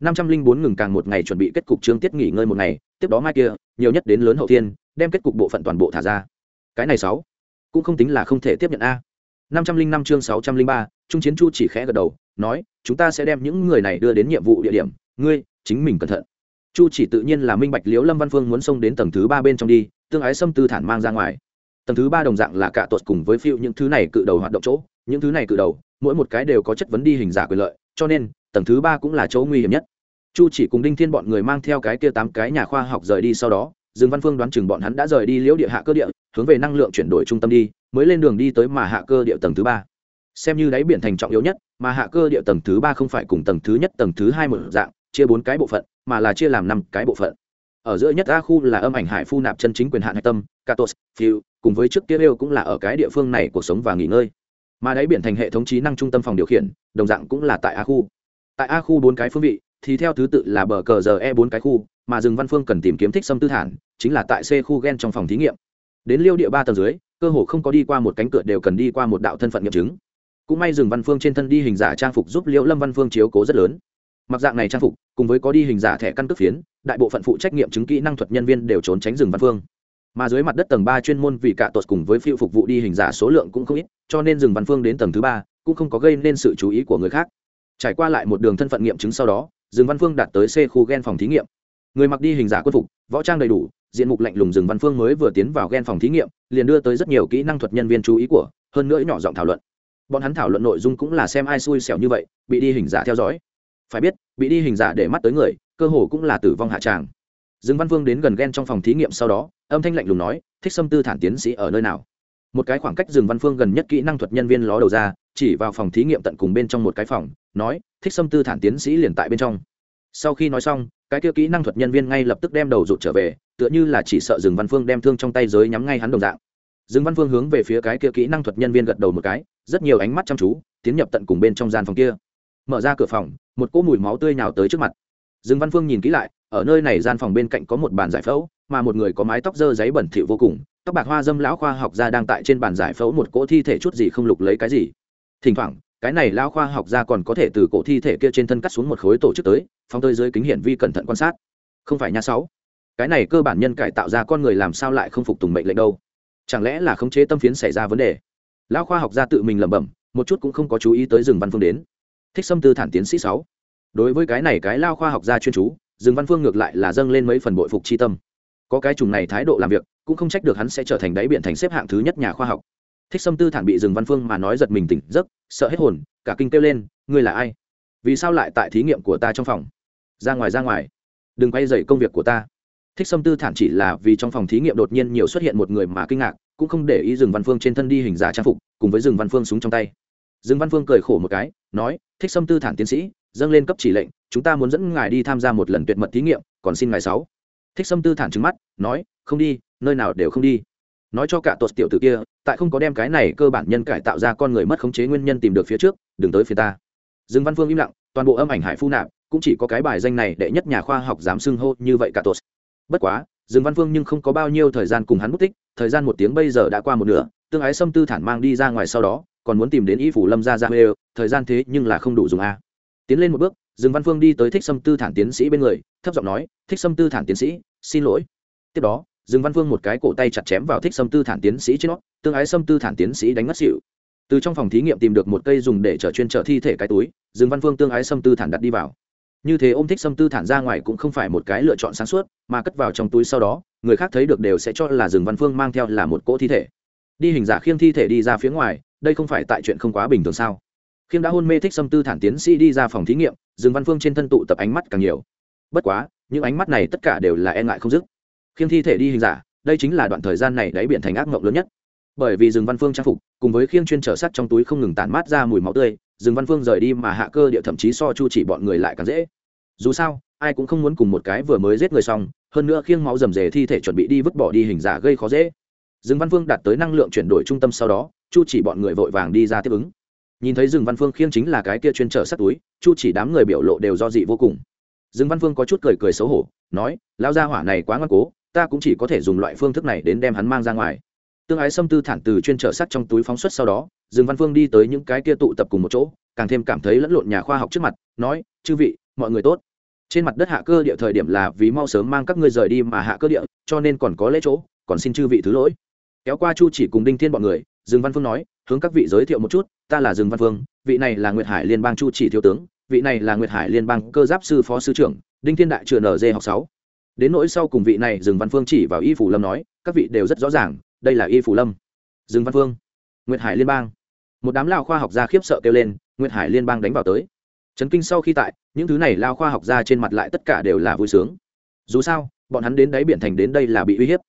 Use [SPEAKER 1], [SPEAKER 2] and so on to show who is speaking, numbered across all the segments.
[SPEAKER 1] năm trăm linh bốn ngừng càng một ngày chuẩn bị kết cục chương tiết nghỉ ngơi một ngày, tiếp đó mai kia, nhiều nhất đến lớn hậu thiên, đem kết cục bộ phận toàn bộ thả ra. Cái này sáu, cũng không tính là không thể tiếp nhận a. năm trăm linh năm chương sáu trăm linh ba, trung chiến chu chỉ khẽ gật đầu, nói, chúng ta sẽ đem những người này đưa đến nhiệm vụ địa điểm, ngươi, chính mình cẩn thận. Chu chỉ tự nhiên là minh bạch liễu lâm văn phương muốn xông đến tầng thứ ba bên trong đi, tương ái xâm tư thản mang ra ngoài. Tầng thứ ba đồng dạng là cả tuột cùng với phiêu những thứ này cự đầu hoạt động chỗ, những thứ này cự đầu, mỗi một cái đều có chất vấn đi hình giả quyền lợi, cho nên, tầng thứ ba cũng là chỗ nguy hiểm nhất chu chỉ cùng đinh thiên bọn người mang theo cái kia tám cái nhà khoa học rời đi sau đó, dương văn phương đoán chừng bọn hắn đã rời đi liễu địa hạ cơ địa, hướng về năng lượng chuyển đổi trung tâm đi, mới lên đường đi tới mà hạ cơ địa tầng thứ ba. Xem như đáy biển thành trọng yếu nhất, mà hạ cơ địa tầng thứ ba không phải cùng tầng thứ nhất, tầng thứ hai một dạng, chia bốn cái bộ phận, mà là chia làm năm cái bộ phận. Ở giữa nhất a khu là âm ảnh hải phu nạp chân chính quyền hạn hạch tâm, katos phiêu cùng với trước kia đều cũng là ở cái địa phương này cuộc sống và nghỉ ngơi. Mà đáy biển thành hệ thống trí năng trung tâm phòng điều khiển, đồng dạng cũng là tại a khu. Tại a khu bốn cái phương vị thì theo thứ tự là bờ cờ giờ e bốn cái khu, mà rừng văn phương cần tìm kiếm thích xâm tư thản, chính là tại c khu gen trong phòng thí nghiệm. Đến liêu địa ba tầng dưới, cơ hồ không có đi qua một cánh cửa đều cần đi qua một đạo thân phận nghiệm chứng. Cũng may rừng văn phương trên thân đi hình giả trang phục giúp liễu lâm văn phương chiếu cố rất lớn. Mặc dạng này trang phục, cùng với có đi hình giả thẻ căn cước phiến, đại bộ phận phụ trách nghiệm chứng kỹ năng thuật nhân viên đều trốn tránh rừng văn phương. Mà dưới mặt đất tầng ba chuyên môn vì cả tột cùng với phiêu phục vụ đi hình giả số lượng cũng không ít, cho nên rừng văn phương đến tầng thứ ba cũng không có gây nên sự chú ý của người khác. Trải qua lại một đường thân phận nghiệm chứng sau đó rừng văn phương đạt tới c khu gen phòng thí nghiệm. Người mặc đi hình giả quân phục, võ trang đầy đủ, diện mục lạnh lùng rừng văn phương mới vừa tiến vào gen phòng thí nghiệm, liền đưa tới rất nhiều kỹ năng thuật nhân viên chú ý của, hơn nữa nhỏ giọng thảo luận. Bọn hắn thảo luận nội dung cũng là xem ai xui xẻo như vậy, bị đi hình giả theo dõi. Phải biết, bị đi hình giả để mắt tới người, cơ hồ cũng là tử vong hạ tràng. Dương văn vương đến gần ghen trong phòng thí nghiệm sau đó, âm thanh lạnh lùng nói, thích xâm tư thản tiến sĩ ở nơi nào? Một cái khoảng cách dương văn phương gần nhất kỹ năng thuật nhân viên ló đầu ra, chỉ vào phòng thí nghiệm tận cùng bên trong một cái phòng, nói thích xâm tư thản tiến sĩ liền tại bên trong. Sau khi nói xong, cái kia kỹ năng thuật nhân viên ngay lập tức đem đầu rụt trở về, tựa như là chỉ sợ dương văn phương đem thương trong tay giới nhắm ngay hắn đồng dạng. Dương văn phương hướng về phía cái kia kỹ năng thuật nhân viên gật đầu một cái, rất nhiều ánh mắt chăm chú, tiến nhập tận cùng bên trong gian phòng kia. Mở ra cửa phòng, một cỗ mùi máu tươi nhào tới trước mặt. Dương văn phương nhìn kỹ lại, ở nơi này gian phòng bên cạnh có một bàn giải phẫu, mà một người có mái tóc dơ giấy bẩn thỉu vô cùng, tóc bạc hoa dâm lão khoa học gia đang tại trên bàn giải phẫu một cỗ thi thể chút gì không lục lấy cái gì. Thỉnh thoảng cái này lao khoa học gia còn có thể từ cổ thi thể kia trên thân cắt xuống một khối tổ chức tới, phóng tới dưới kính hiển vi cẩn thận quan sát. Không phải nha sáu. Cái này cơ bản nhân cải tạo ra con người làm sao lại không phục tùng mệnh lệnh đâu? Chẳng lẽ là khống chế tâm phiến xảy ra vấn đề? Lão khoa học gia tự mình lẩm bẩm, một chút cũng không có chú ý tới rừng văn phương đến. Thích xâm tư thản tiến sĩ sáu. Đối với cái này cái lao khoa học gia chuyên chú rừng văn phương ngược lại là dâng lên mấy phần bội phục chi tâm. Có cái trùng này thái độ làm việc, cũng không trách được hắn sẽ trở thành đáy biển thành xếp hạng thứ nhất nhà khoa học thích Sâm tư thản bị rừng văn phương mà nói giật mình tỉnh giấc, sợ hết hồn, cả kinh kêu lên, ngươi là ai? Vì sao lại tại thí nghiệm của ta trong phòng? Ra ngoài ra ngoài. Đừng quay dậy công việc của ta. Thích Sâm tư thản chỉ là vì trong phòng thí nghiệm đột nhiên nhiều xuất hiện một người mà kinh ngạc, cũng không để ý rừng văn phương trên thân đi hình giả trang phục, cùng với rừng văn phương súng trong tay. Rừng văn phương cười khổ một cái, nói, thích Sâm tư thản tiến sĩ, dâng lên cấp chỉ lệnh, chúng ta muốn dẫn ngài đi tham gia một lần tuyệt mật thí nghiệm, còn xin ngài sáu. Thích Sâm tư thản trứng mắt, nói, không đi, nơi nào đều không đi nói cho cả tuột tiểu tử kia, tại không có đem cái này cơ bản nhân cải tạo ra con người mất khống chế nguyên nhân tìm được phía trước, đừng tới phía ta. Dương văn phương im lặng, toàn bộ âm ảnh hải phu nạp, cũng chỉ có cái bài danh này đệ nhất nhà khoa học dám xưng hô như vậy cả tuột. Bất quá, dương văn phương nhưng không có bao nhiêu thời gian cùng hắn mất tích, thời gian một tiếng bây giờ đã qua một nửa, tương ái xâm tư thản mang đi ra ngoài sau đó, còn muốn tìm đến y phủ lâm gia ra huê, thời gian thế nhưng là không đủ dùng a. Tiến lên một bước, dương văn phương đi tới thích xâm tư thản tiến sĩ bên người, thấp giọng nói, thích xâm tư thản tiến sĩ, xin lỗi. Tiếp đó dương văn phương một cái cổ tay chặt chém vào thích xâm tư thản tiến sĩ trên nó tương ái xâm tư thản tiến sĩ đánh ngất xỉu. Từ trong phòng thí nghiệm tìm được một cây dùng để chở chuyên chở thi thể cái túi, dương văn phương tương ái xâm tư thản đặt đi vào. Như thế ôm thích xâm tư thản ra ngoài cũng không phải một cái lựa chọn sáng suốt, mà cất vào trong túi sau đó, người khác thấy được đều sẽ cho là dương văn phương mang theo là một cỗ thi thể. Đi hình giả khiêng thi thể đi ra phía ngoài, đây không phải tại chuyện không quá bình thường sao? Khiêng đã hôn mê thích xâm tư thản tiến sĩ đi ra phòng thí nghiệm, dương văn phương trên thân tụ tập ánh mắt càng nhiều. Bất quá, những ánh mắt này tất cả đều là e ngại không dứt khiêng thi thể đi hình giả, đây chính là đoạn thời gian này đáy biển thành ác mộng lớn nhất. Bởi vì rừng văn phương trang phục cùng với khiêng chuyên trở sắt trong túi không ngừng tản mát ra mùi máu tươi, rừng văn phương rời đi mà hạ cơ địa thậm chí so chu chỉ bọn người lại càng dễ. Dù sao, ai cũng không muốn cùng một cái vừa mới giết người xong, hơn nữa khiêng máu rầm rề thi thể chuẩn bị đi vứt bỏ đi hình giả gây khó dễ. Rừng văn phương đạt tới năng lượng chuyển đổi trung tâm sau đó, chu chỉ bọn người vội vàng đi ra tiếp ứng. Nhìn thấy rừng văn phương khiêng chính là cái kia chuyên trở sắt túi, chu chỉ đám người biểu lộ đều do dị vô cùng. Rừng văn phương có chút cười cười xấu hổ, nói lao ra hỏa này quá ngoan cố ta cũng chỉ có thể dùng loại phương thức này đến đem hắn mang ra ngoài. Tương ái xâm tư thản từ chuyên trở sắt trong túi phóng xuất sau đó, Dương văn phương đi tới những cái kia tụ tập cùng một chỗ, càng thêm cảm thấy lẫn lộn nhà khoa học trước mặt, nói, chư vị, mọi người tốt. Trên mặt đất hạ cơ địa thời điểm là vì mau sớm mang các ngươi rời đi mà hạ cơ địa, cho nên còn có lễ chỗ, còn xin chư vị thứ lỗi. Kéo qua chu chỉ cùng đinh thiên bọn người, dương văn phương nói, hướng các vị giới thiệu một chút, ta là dương văn phương, vị này là nguyệt hải liên bang chu chỉ thiếu tướng, vị này là nguyệt hải liên bang cơ giáp sư phó sư trưởng, đinh thiên đại trường nd học sáu đến nỗi sau cùng vị này, dương văn phương chỉ vào y phủ lâm nói, các vị đều rất rõ ràng, đây là y phủ lâm. Dương văn phương, nguyệt hải liên bang. Một đám lao khoa học gia khiếp sợ kêu lên, nguyệt hải liên bang đánh vào tới. Trấn kinh sau khi tại, những thứ này lao khoa học gia trên mặt lại tất cả đều là vui sướng. Dù sao, bọn hắn đến đáy biển thành đến đây là bị uy hiếp.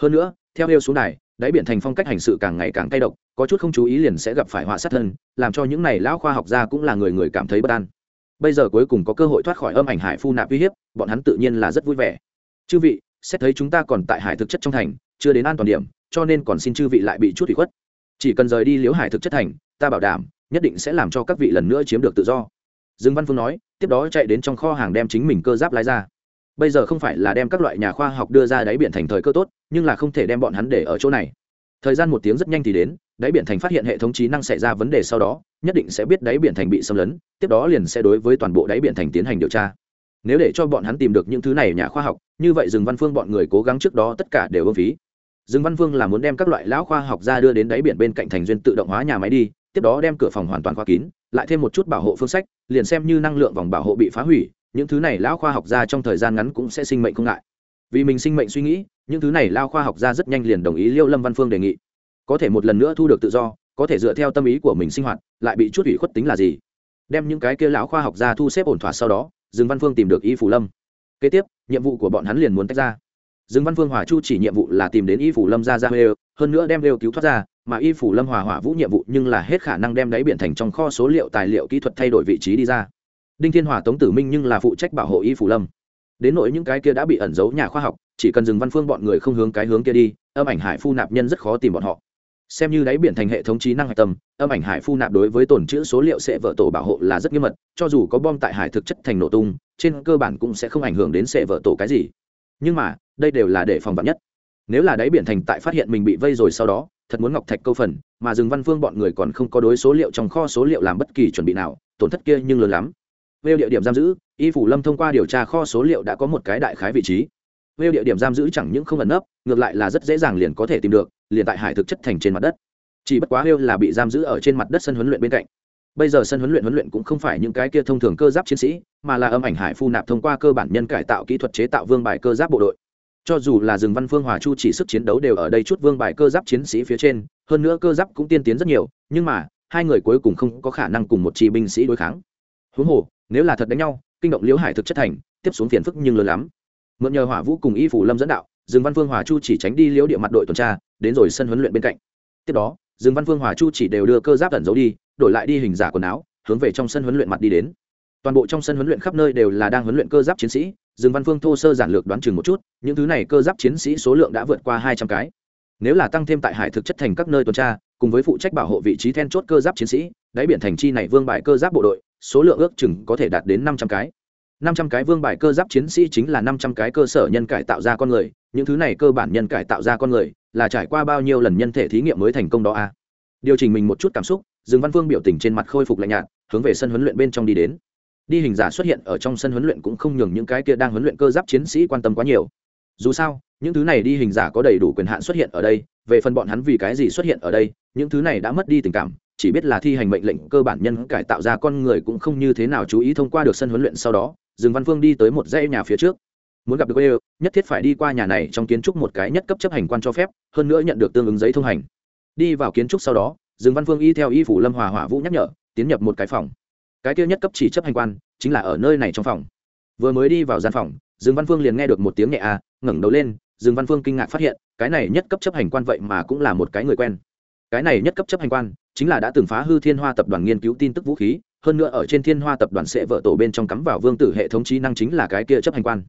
[SPEAKER 1] Hơn nữa, theo yêu xuống này đáy biển thành phong cách hành sự càng ngày càng cay độc, có chút không chú ý liền sẽ gặp phải họa sát thân, làm cho những này lão khoa học gia cũng là người người cảm thấy bất an bây giờ cuối cùng có cơ hội thoát khỏi âm ảnh hải phu nạp uy hiếp, bọn hắn tự nhiên là rất vui vẻ. Chư vị, xét thấy chúng ta còn tại hải thực chất trong thành, chưa đến an toàn điểm, cho nên còn xin chư vị lại bị chút ủy khuất. Chỉ cần rời đi liếu hải thực chất thành, ta bảo đảm, nhất định sẽ làm cho các vị lần nữa chiếm được tự do. Dương văn phương nói, tiếp đó chạy đến trong kho hàng đem chính mình cơ giáp lái ra. Bây giờ không phải là đem các loại nhà khoa học đưa ra đáy biển thành thời cơ tốt, nhưng là không thể đem bọn hắn để ở chỗ này. Thời gian một tiếng rất nhanh thì đến đáy biển thành phát hiện hệ thống trí năng xảy ra vấn đề sau đó, nhất định sẽ biết đáy biển thành bị xâm lấn, tiếp đó liền sẽ đối với toàn bộ đáy biển thành tiến hành điều tra. Nếu để cho bọn hắn tìm được những thứ này nhà khoa học, như vậy rừng văn phương bọn người cố gắng trước đó tất cả đều ưng phí. Rừng văn phương là muốn đem các loại lão khoa học ra đưa đến đáy biển bên cạnh thành duyên tự động hóa nhà máy đi, tiếp đó đem cửa phòng hoàn toàn khóa kín, lại thêm một chút bảo hộ phương sách, liền xem như năng lượng vòng bảo hộ bị phá hủy, những thứ này lão khoa học ra trong thời gian ngắn cũng sẽ sinh mệnh không ngại. Vì mình sinh mệnh suy nghĩ, những thứ này lao khoa học ra rất nhanh liền đồng ý liêu lâm văn phương đề nghị có thể một lần nữa thu được tự do, có thể dựa theo tâm ý của mình sinh hoạt, lại bị chút ủy khuất tính là gì? Đem những cái kia lão khoa học ra thu xếp ổn thỏa sau đó, dương văn phương tìm được y phủ lâm. Kế tiếp, nhiệm vụ của bọn hắn liền muốn tách ra. Dương văn phương hòa chu chỉ nhiệm vụ là tìm đến y phủ lâm ra ra hê hơn nữa đem hêu cứu thoát ra, mà y phủ lâm hòa hỏa vũ nhiệm vụ nhưng là hết khả năng đem đáy biển thành trong kho số liệu tài liệu kỹ thuật thay đổi vị trí đi ra. Đinh thiên hòa, tống tử minh nhưng là phụ trách bảo hộ y phủ lâm. Đến nỗi những cái kia đã bị ẩn giấu nhà khoa học, chỉ cần dừng văn phương bọn người không hướng cái hướng kia đi, âm ảnh hải phu nạp nhân rất khó tìm bọn họ xem như đáy biển thành hệ thống trí năng hạch tâm, âm ảnh hải phu nạp đối với tồn chữ số liệu sẽ vợ tổ bảo hộ là rất nghiêm mật, cho dù có bom tại hải thực chất thành nổ tung, trên cơ bản cũng sẽ không ảnh hưởng đến sẽ vợ tổ cái gì. Nhưng mà, đây đều là để phòng vắn nhất. Nếu là đáy biển thành tại phát hiện mình bị vây rồi sau đó, thật muốn ngọc thạch câu phần, mà rừng văn phương bọn người còn không có đối số liệu trong kho số liệu làm bất kỳ chuẩn bị nào, tổn thất kia nhưng lớn lắm. Về địa điểm giam giữ, y phủ lâm thông qua điều tra kho số liệu đã có một cái đại khái vị trí. Về địa điểm giam giữ chẳng những không ẩn nấp, ngược lại là rất dễ dàng liền có thể tìm được liền tại hải thực chất thành trên mặt đất. Chỉ bất quá hêu là bị giam giữ ở trên mặt đất sân huấn luyện bên cạnh. Bây giờ sân huấn luyện huấn luyện cũng không phải những cái kia thông thường cơ giáp chiến sĩ, mà là âm ảnh hải phu nạp thông qua cơ bản nhân cải tạo kỹ thuật chế tạo vương bài cơ giáp bộ đội. Cho dù là rừng văn phương hòa chu chỉ sức chiến đấu đều ở đây chút vương bài cơ giáp chiến sĩ phía trên, hơn nữa cơ giáp cũng tiên tiến rất nhiều, nhưng mà, hai người cuối cùng không có khả năng cùng một chi binh sĩ đối kháng. Huống hồ, nếu là thật đánh nhau, kinh động liễu hải thực chất thành, tiếp xuống phiền phức nhưng lớn lắm. Mượn nhờ hỏa vũ cùng y phủ lâm dẫn đạo dương văn phương hòa chu chỉ tránh đi liễu địa mặt đội tuần tra đến rồi sân huấn luyện bên cạnh. Tiếp đó, dương văn phương, hòa chu chỉ đều đưa cơ giáp ẩn giấu đi, đổi lại đi hình giả quần áo, hướng về trong sân huấn luyện mặt đi đến. Toàn bộ trong sân huấn luyện khắp nơi đều là đang huấn luyện cơ giáp chiến sĩ, dương văn phương thô sơ giản lược đoán chừng một chút, những thứ này cơ giáp chiến sĩ số lượng đã vượt qua hai trăm cái. Nếu là tăng thêm tại hải thực chất thành các nơi tuần tra, cùng với phụ trách bảo hộ vị trí then chốt cơ giáp chiến sĩ, đáy biển thành chi này vương bài cơ giáp bộ đội, số lượng ước chừng có thể đạt đến năm trăm cái. Năm trăm cái vương bài cơ giáp chiến sĩ chính là năm trăm cái cơ sở nhân cải tạo ra con người, những thứ này cơ bản nhân cải tạo ra con người là trải qua bao nhiêu lần nhân thể thí nghiệm mới thành công đó a à? điều chỉnh mình một chút cảm xúc, dương văn phương biểu tình trên mặt khôi phục lạnh nhạt, hướng về sân huấn luyện bên trong đi đến. Đi hình giả xuất hiện ở trong sân huấn luyện cũng không nhường những cái kia đang huấn luyện cơ giáp chiến sĩ quan tâm quá nhiều. Dù sao, những thứ này đi hình giả có đầy đủ quyền hạn xuất hiện ở đây, về phần bọn hắn vì cái gì xuất hiện ở đây, những thứ này đã mất đi tình cảm, chỉ biết là thi hành mệnh lệnh cơ bản nhân cải tạo ra con người cũng không như thế nào chú ý thông qua được sân huấn luyện sau đó. Dương văn phương đi tới một dãy nhà phía trước muốn gặp được quê nhất thiết phải đi qua nhà này trong kiến trúc một cái nhất cấp chấp hành quan cho phép, hơn nữa nhận được tương ứng giấy thông hành. Đi vào kiến trúc sau đó, dương văn phương y theo y phủ lâm hòa hỏa vũ nhắc nhở, tiến nhập một cái phòng. Cái kia nhất cấp chỉ chấp hành quan, chính là ở nơi này trong phòng. Vừa mới đi vào gian phòng, dương văn phương liền nghe được một tiếng nhẹ a ngẩng đầu lên, dương văn phương kinh ngạc phát hiện, cái này nhất cấp chấp hành quan vậy mà cũng là một cái người quen. Cái này nhất cấp chấp hành quan, chính là đã từng phá hư thiên hoa tập đoàn nghiên cứu tin tức vũ khí, hơn nữa ở trên thiên hoa tập đoàn sẽ vợ tổ bên trong cắm vào vương tử hệ thống trí năng chính là cái kia chấp hành quan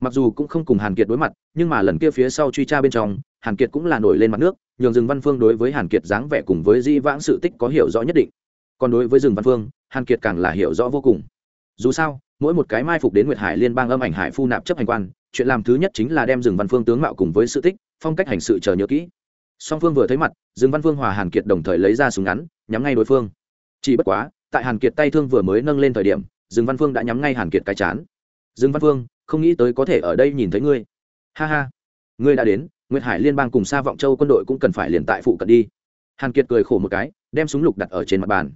[SPEAKER 1] mặc dù cũng không cùng hàn kiệt đối mặt, nhưng mà lần kia phía sau truy tra bên trong, hàn kiệt cũng là nổi lên mặt nước, nhường rừng văn phương đối với hàn kiệt dáng vẻ cùng với di vãng sự tích có hiểu rõ nhất định. Còn đối với rừng văn phương, hàn kiệt càng là hiểu rõ vô cùng. Dù sao, mỗi một cái mai phục đến nguyệt hải liên bang âm ảnh hải phu nạp chấp hành quan, chuyện làm thứ nhất chính là đem rừng văn phương tướng mạo cùng với sự tích, phong cách hành sự chờ nhớ kỹ. Song phương vừa thấy mặt dương văn phương hòa hàn kiệt đồng thời lấy ra súng ngắn, nhắm ngay đối phương. Chỉ bất quá, tại hàn kiệt tay thương vừa mới nâng lên thời điểm dương văn phương đã nhắm ngay hàn kiệt cái chán. Dương văn phương không nghĩ tới có thể ở đây nhìn thấy ngươi. Ha ha. Ngươi đã đến, nguyệt hải liên bang cùng xa vọng châu quân đội cũng cần phải liền tại phụ cận đi. Hàn kiệt cười khổ một cái, đem súng lục đặt ở trên mặt bàn.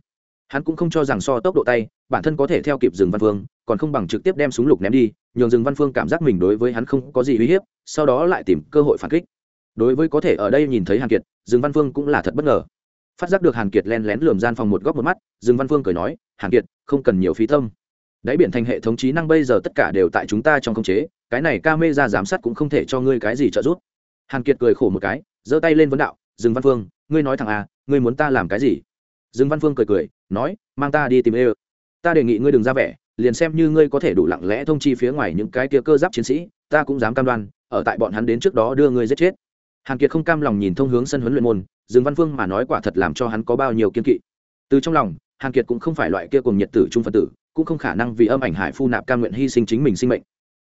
[SPEAKER 1] Hắn cũng không cho rằng so tốc độ tay, bản thân có thể theo kịp rừng văn phương, còn không bằng trực tiếp đem súng lục ném đi, nhường rừng văn phương cảm giác mình đối với hắn không có gì uy hiếp, sau đó lại tìm cơ hội phản kích. Đối với có thể ở đây nhìn thấy hàn kiệt rừng văn phương cũng là thật bất ngờ. Phát giác được hàn kiệt len lén lườm gian phòng một góc một mắt rừng văn phương cười nói, hàn kiệt, không cần nhiều phí tâm đáy biển thành hệ thống trí năng bây giờ tất cả đều tại chúng ta trong khống chế, cái này ca mê ra giám sát cũng không thể cho ngươi cái gì trợ giúp. Hàn kiệt cười khổ một cái, giơ tay lên vấn đạo Dương văn phương, ngươi nói thằng à ngươi muốn ta làm cái gì? Dương văn phương cười cười, nói, mang ta đi tìm ê ta đề nghị ngươi đừng ra vẻ, liền xem như ngươi có thể đủ lặng lẽ thông chi phía ngoài những cái kia cơ giáp chiến sĩ, ta cũng dám cam đoan, ở tại bọn hắn đến trước đó đưa ngươi giết chết. Hàn kiệt không cam lòng nhìn thông hướng sân huấn luyện môn dương văn phương mà nói quả thật làm cho hắn có bao nhiêu kiên kỵ. Từ trong lòng, hàn kiệt cũng không phải loại kia cùng nhiệt tử trung phân tử cũng không khả năng vì âm ảnh hải phu nạp cam nguyện hy sinh chính mình sinh mệnh.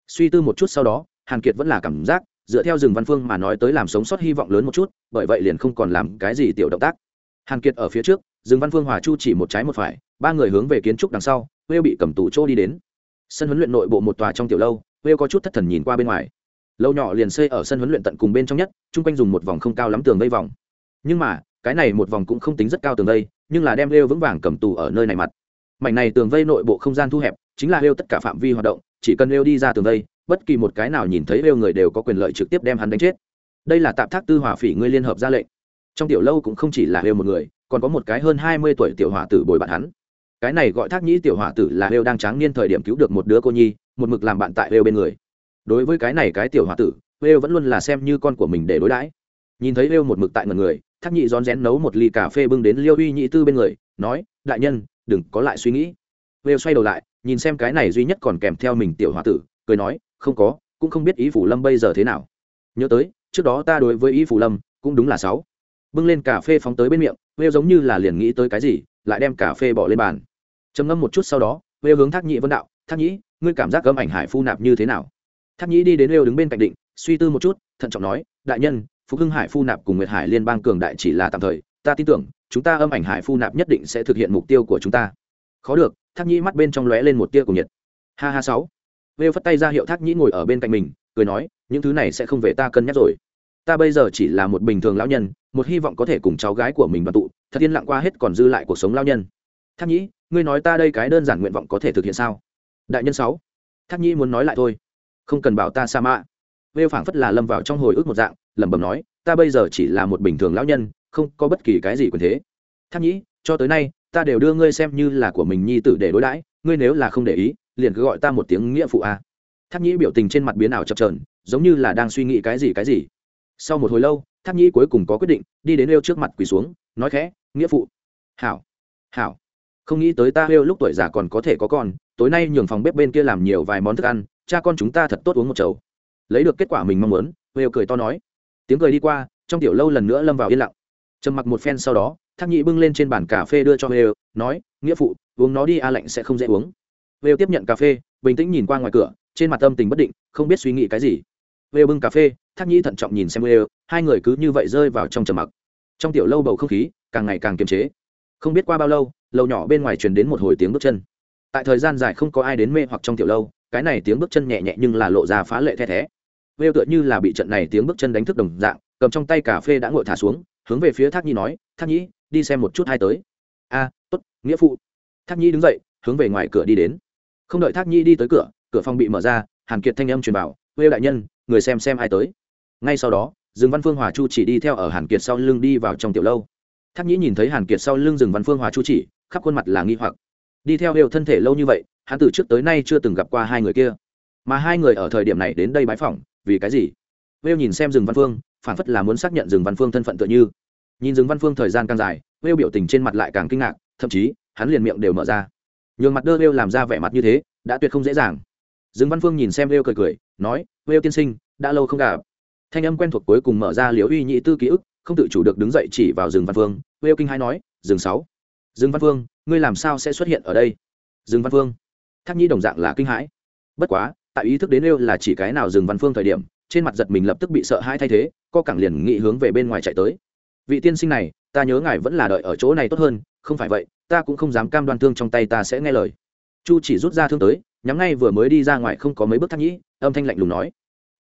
[SPEAKER 1] Suy tư một chút sau đó, hàn kiệt vẫn là cảm giác, dựa theo rừng văn phương mà nói tới làm sống sót hy vọng lớn một chút, bởi vậy liền không còn làm cái gì tiểu động tác. Hàn kiệt ở phía trước, rừng văn phương hòa chu chỉ một trái một phải, ba người hướng về kiến trúc đằng sau wêu bị cầm tù chỗ đi đến. Sân huấn luyện nội bộ một tòa trong tiểu lâu wêu có chút thất thần nhìn qua bên ngoài. Lâu nhỏ liền xây ở sân huấn luyện tận cùng bên trong nhất, chung quanh dùng một vòng không cao lắm tường vây vòng. Nhưng mà, cái này một vòng cũng không tính rất cao tường vây, nhưng là đem lêu vững vàng cầm tù ở nơi này mặt mảnh này tường vây nội bộ không gian thu hẹp, chính là lêu tất cả phạm vi hoạt động, chỉ cần lêu đi ra tường vây, bất kỳ một cái nào nhìn thấy lêu người đều có quyền lợi trực tiếp đem hắn đánh chết. Đây là tạm thác tư hòa phỉ ngươi liên hợp ra lệnh. Trong tiểu lâu cũng không chỉ là lêu một người, còn có một cái hơn hai mươi tuổi tiểu hòa tử bồi bạn hắn. Cái này gọi thác nhĩ tiểu hòa tử là lêu đang tráng niên thời điểm cứu được một đứa cô nhi, một mực làm bạn tại lêu bên người. Đối với cái này cái tiểu hòa tử lêu vẫn luôn là xem như con của mình để đối đãi. Nhìn thấy lêu một mực tại ngần người, thác nhĩ rón rén nấu một ly cà phê bưng đến liêu uy nhị tư bên người, nói, đại nhân đừng có lại suy nghĩ. Vêu xoay đầu lại, nhìn xem cái này duy nhất còn kèm theo mình tiểu hỏa tử, cười nói, không có, cũng không biết ý phủ lâm bây giờ thế nào. Nhớ tới, trước đó ta đối với ý phủ lâm cũng đúng là sáu. Bưng lên cà phê phóng tới bên miệng vêu giống như là liền nghĩ tới cái gì, lại đem cà phê bỏ lên bàn. Trầm ngâm một chút sau đó vêu hướng thác nhĩ vân đạo, thác nhĩ, ngươi cảm giác cấm ảnh hải phu nạp như thế nào? Thác nhĩ đi đến vêu đứng bên cạnh định, suy tư một chút, thận trọng nói, đại nhân, phục hưng hải phu nạp cùng nguyệt hải liên bang cường đại chỉ là tạm thời, ta tin tưởng chúng ta âm ảnh hải phu nạp nhất định sẽ thực hiện mục tiêu của chúng ta. Khó được, thác nhĩ mắt bên trong lóe lên một tia cùng nhiệt. Ha ha sáu. Vêu phất tay ra hiệu thác nhĩ ngồi ở bên cạnh mình, cười nói, những thứ này sẽ không về ta cân nhắc rồi. Ta bây giờ chỉ là một bình thường lão nhân, một hy vọng có thể cùng cháu gái của mình đoàn tụ, thật yên lặng qua hết còn dư lại cuộc sống lao nhân. Thác nhĩ, ngươi nói ta đây cái đơn giản nguyện vọng có thể thực hiện sao? Đại nhân sáu. Thác nhĩ muốn nói lại thôi. Không cần bảo ta sa mạ. Vêu phảng phất là lâm vào trong hồi ức một dạng, lẩm bẩm nói, ta bây giờ chỉ là một bình thường lão nhân không có bất kỳ cái gì quyền thế. Tháp nhĩ, cho tới nay, ta đều đưa ngươi xem như là của mình nhi tử để đối đãi, ngươi nếu là không để ý, liền cứ gọi ta một tiếng nghĩa phụ a. À. tháp nhĩ biểu tình trên mặt biến ảo chập trờn giống như là đang suy nghĩ cái gì cái gì. Sau một hồi lâu tháp nhĩ cuối cùng có quyết định, đi đến yêu trước mặt quỳ xuống, nói khẽ, nghĩa phụ. Hảo hảo. Không nghĩ tới ta yêu lúc tuổi già còn có thể có con, tối nay nhường phòng bếp bên kia làm nhiều vài món thức ăn, cha con chúng ta thật tốt uống một chầu. Lấy được kết quả mình mong muốn yêu cười to nói. Tiếng cười đi qua, trong tiểu lâu lần nữa lâm vào yên lặng trầm mặc một phen sau đó thác nhĩ bưng lên trên bàn cà phê đưa cho yêu nói nghĩa phụ uống nó đi a lạnh sẽ không dễ uống yêu tiếp nhận cà phê bình tĩnh nhìn qua ngoài cửa trên mặt tâm tình bất định không biết suy nghĩ cái gì Vêu bưng cà phê, Thác Nhĩ thận trọng nhìn xem Vêu, hai người cứ như vậy rơi vào trong trầm mặc. Trong tiểu lâu bầu không khí càng ngày càng kiềm chế. Không biết qua bao lâu, lâu nhỏ bên ngoài truyền đến một hồi tiếng bước chân. Tại thời gian dài không có ai đến mê hoặc trong tiểu lâu, cái này tiếng bước chân nhẹ nhẹ nhưng là lộ ra phá lệ the thé. Vêu tựa như là bị trận này tiếng bước chân đánh thức đồng dạng, cầm trong tay cà phê đã ngồi thả xuống, hướng về phía Thác Nhi nói, "Thác Nhĩ, đi xem một chút hai tới." "A, tốt, nghĩa phụ." Thác Nhi đứng dậy, hướng về ngoài cửa đi đến. Không đợi Thác Nhi đi tới cửa, cửa phòng bị mở ra, Hàn Kiệt thanh âm truyền bảo huê đại nhân, người xem xem ai tới ngay sau đó rừng văn phương hòa chu chỉ đi theo ở hàn kiệt sau lưng đi vào trong tiểu lâu Thác nhĩ nhìn thấy hàn kiệt sau lưng rừng văn phương hòa chu chỉ khắp khuôn mặt là nghi hoặc đi theo đều thân thể lâu như vậy hắn từ trước tới nay chưa từng gặp qua hai người kia mà hai người ở thời điểm này đến đây bái phỏng vì cái gì vêu nhìn xem rừng văn phương phản phất là muốn xác nhận rừng văn phương thân phận tựa như. Nhìn rừng văn phương thời gian càng dài, vêu biểu tình trên mặt lại càng kinh ngạc, thậm chí, hắn liền miệng đều mở ra. Nhường mặt đơ vêu làm ra vẻ mặt như thế, đã tuyệt không dễ dàng. Dương văn phương nhìn xem lêu cười cười, nói lêu tiên sinh, đã lâu không gặp. Thanh âm quen thuộc cuối cùng mở ra liễu uy nhị tư ký ức, không tự chủ được đứng dậy chỉ vào rừng văn phương. Lêu kinh hai nói rừng sáu, dương văn phương, ngươi làm sao sẽ xuất hiện ở đây? Dương văn phương thắc nhi đồng dạng là kinh hãi. Bất quá, tại ý thức đến lêu là chỉ cái nào rừng văn phương thời điểm trên mặt giật mình lập tức bị sợ hãi thay thế, co cẳng liền nghị hướng về bên ngoài chạy tới. Vị tiên sinh này, ta nhớ ngài vẫn là đợi ở chỗ này tốt hơn, không phải vậy, ta cũng không dám cam đoan thương trong tay ta sẽ nghe lời. Chu chỉ rút ra thương tới, nhắm ngay vừa mới đi ra ngoài không có mấy bước thác nhĩ, âm thanh lạnh lùng nói.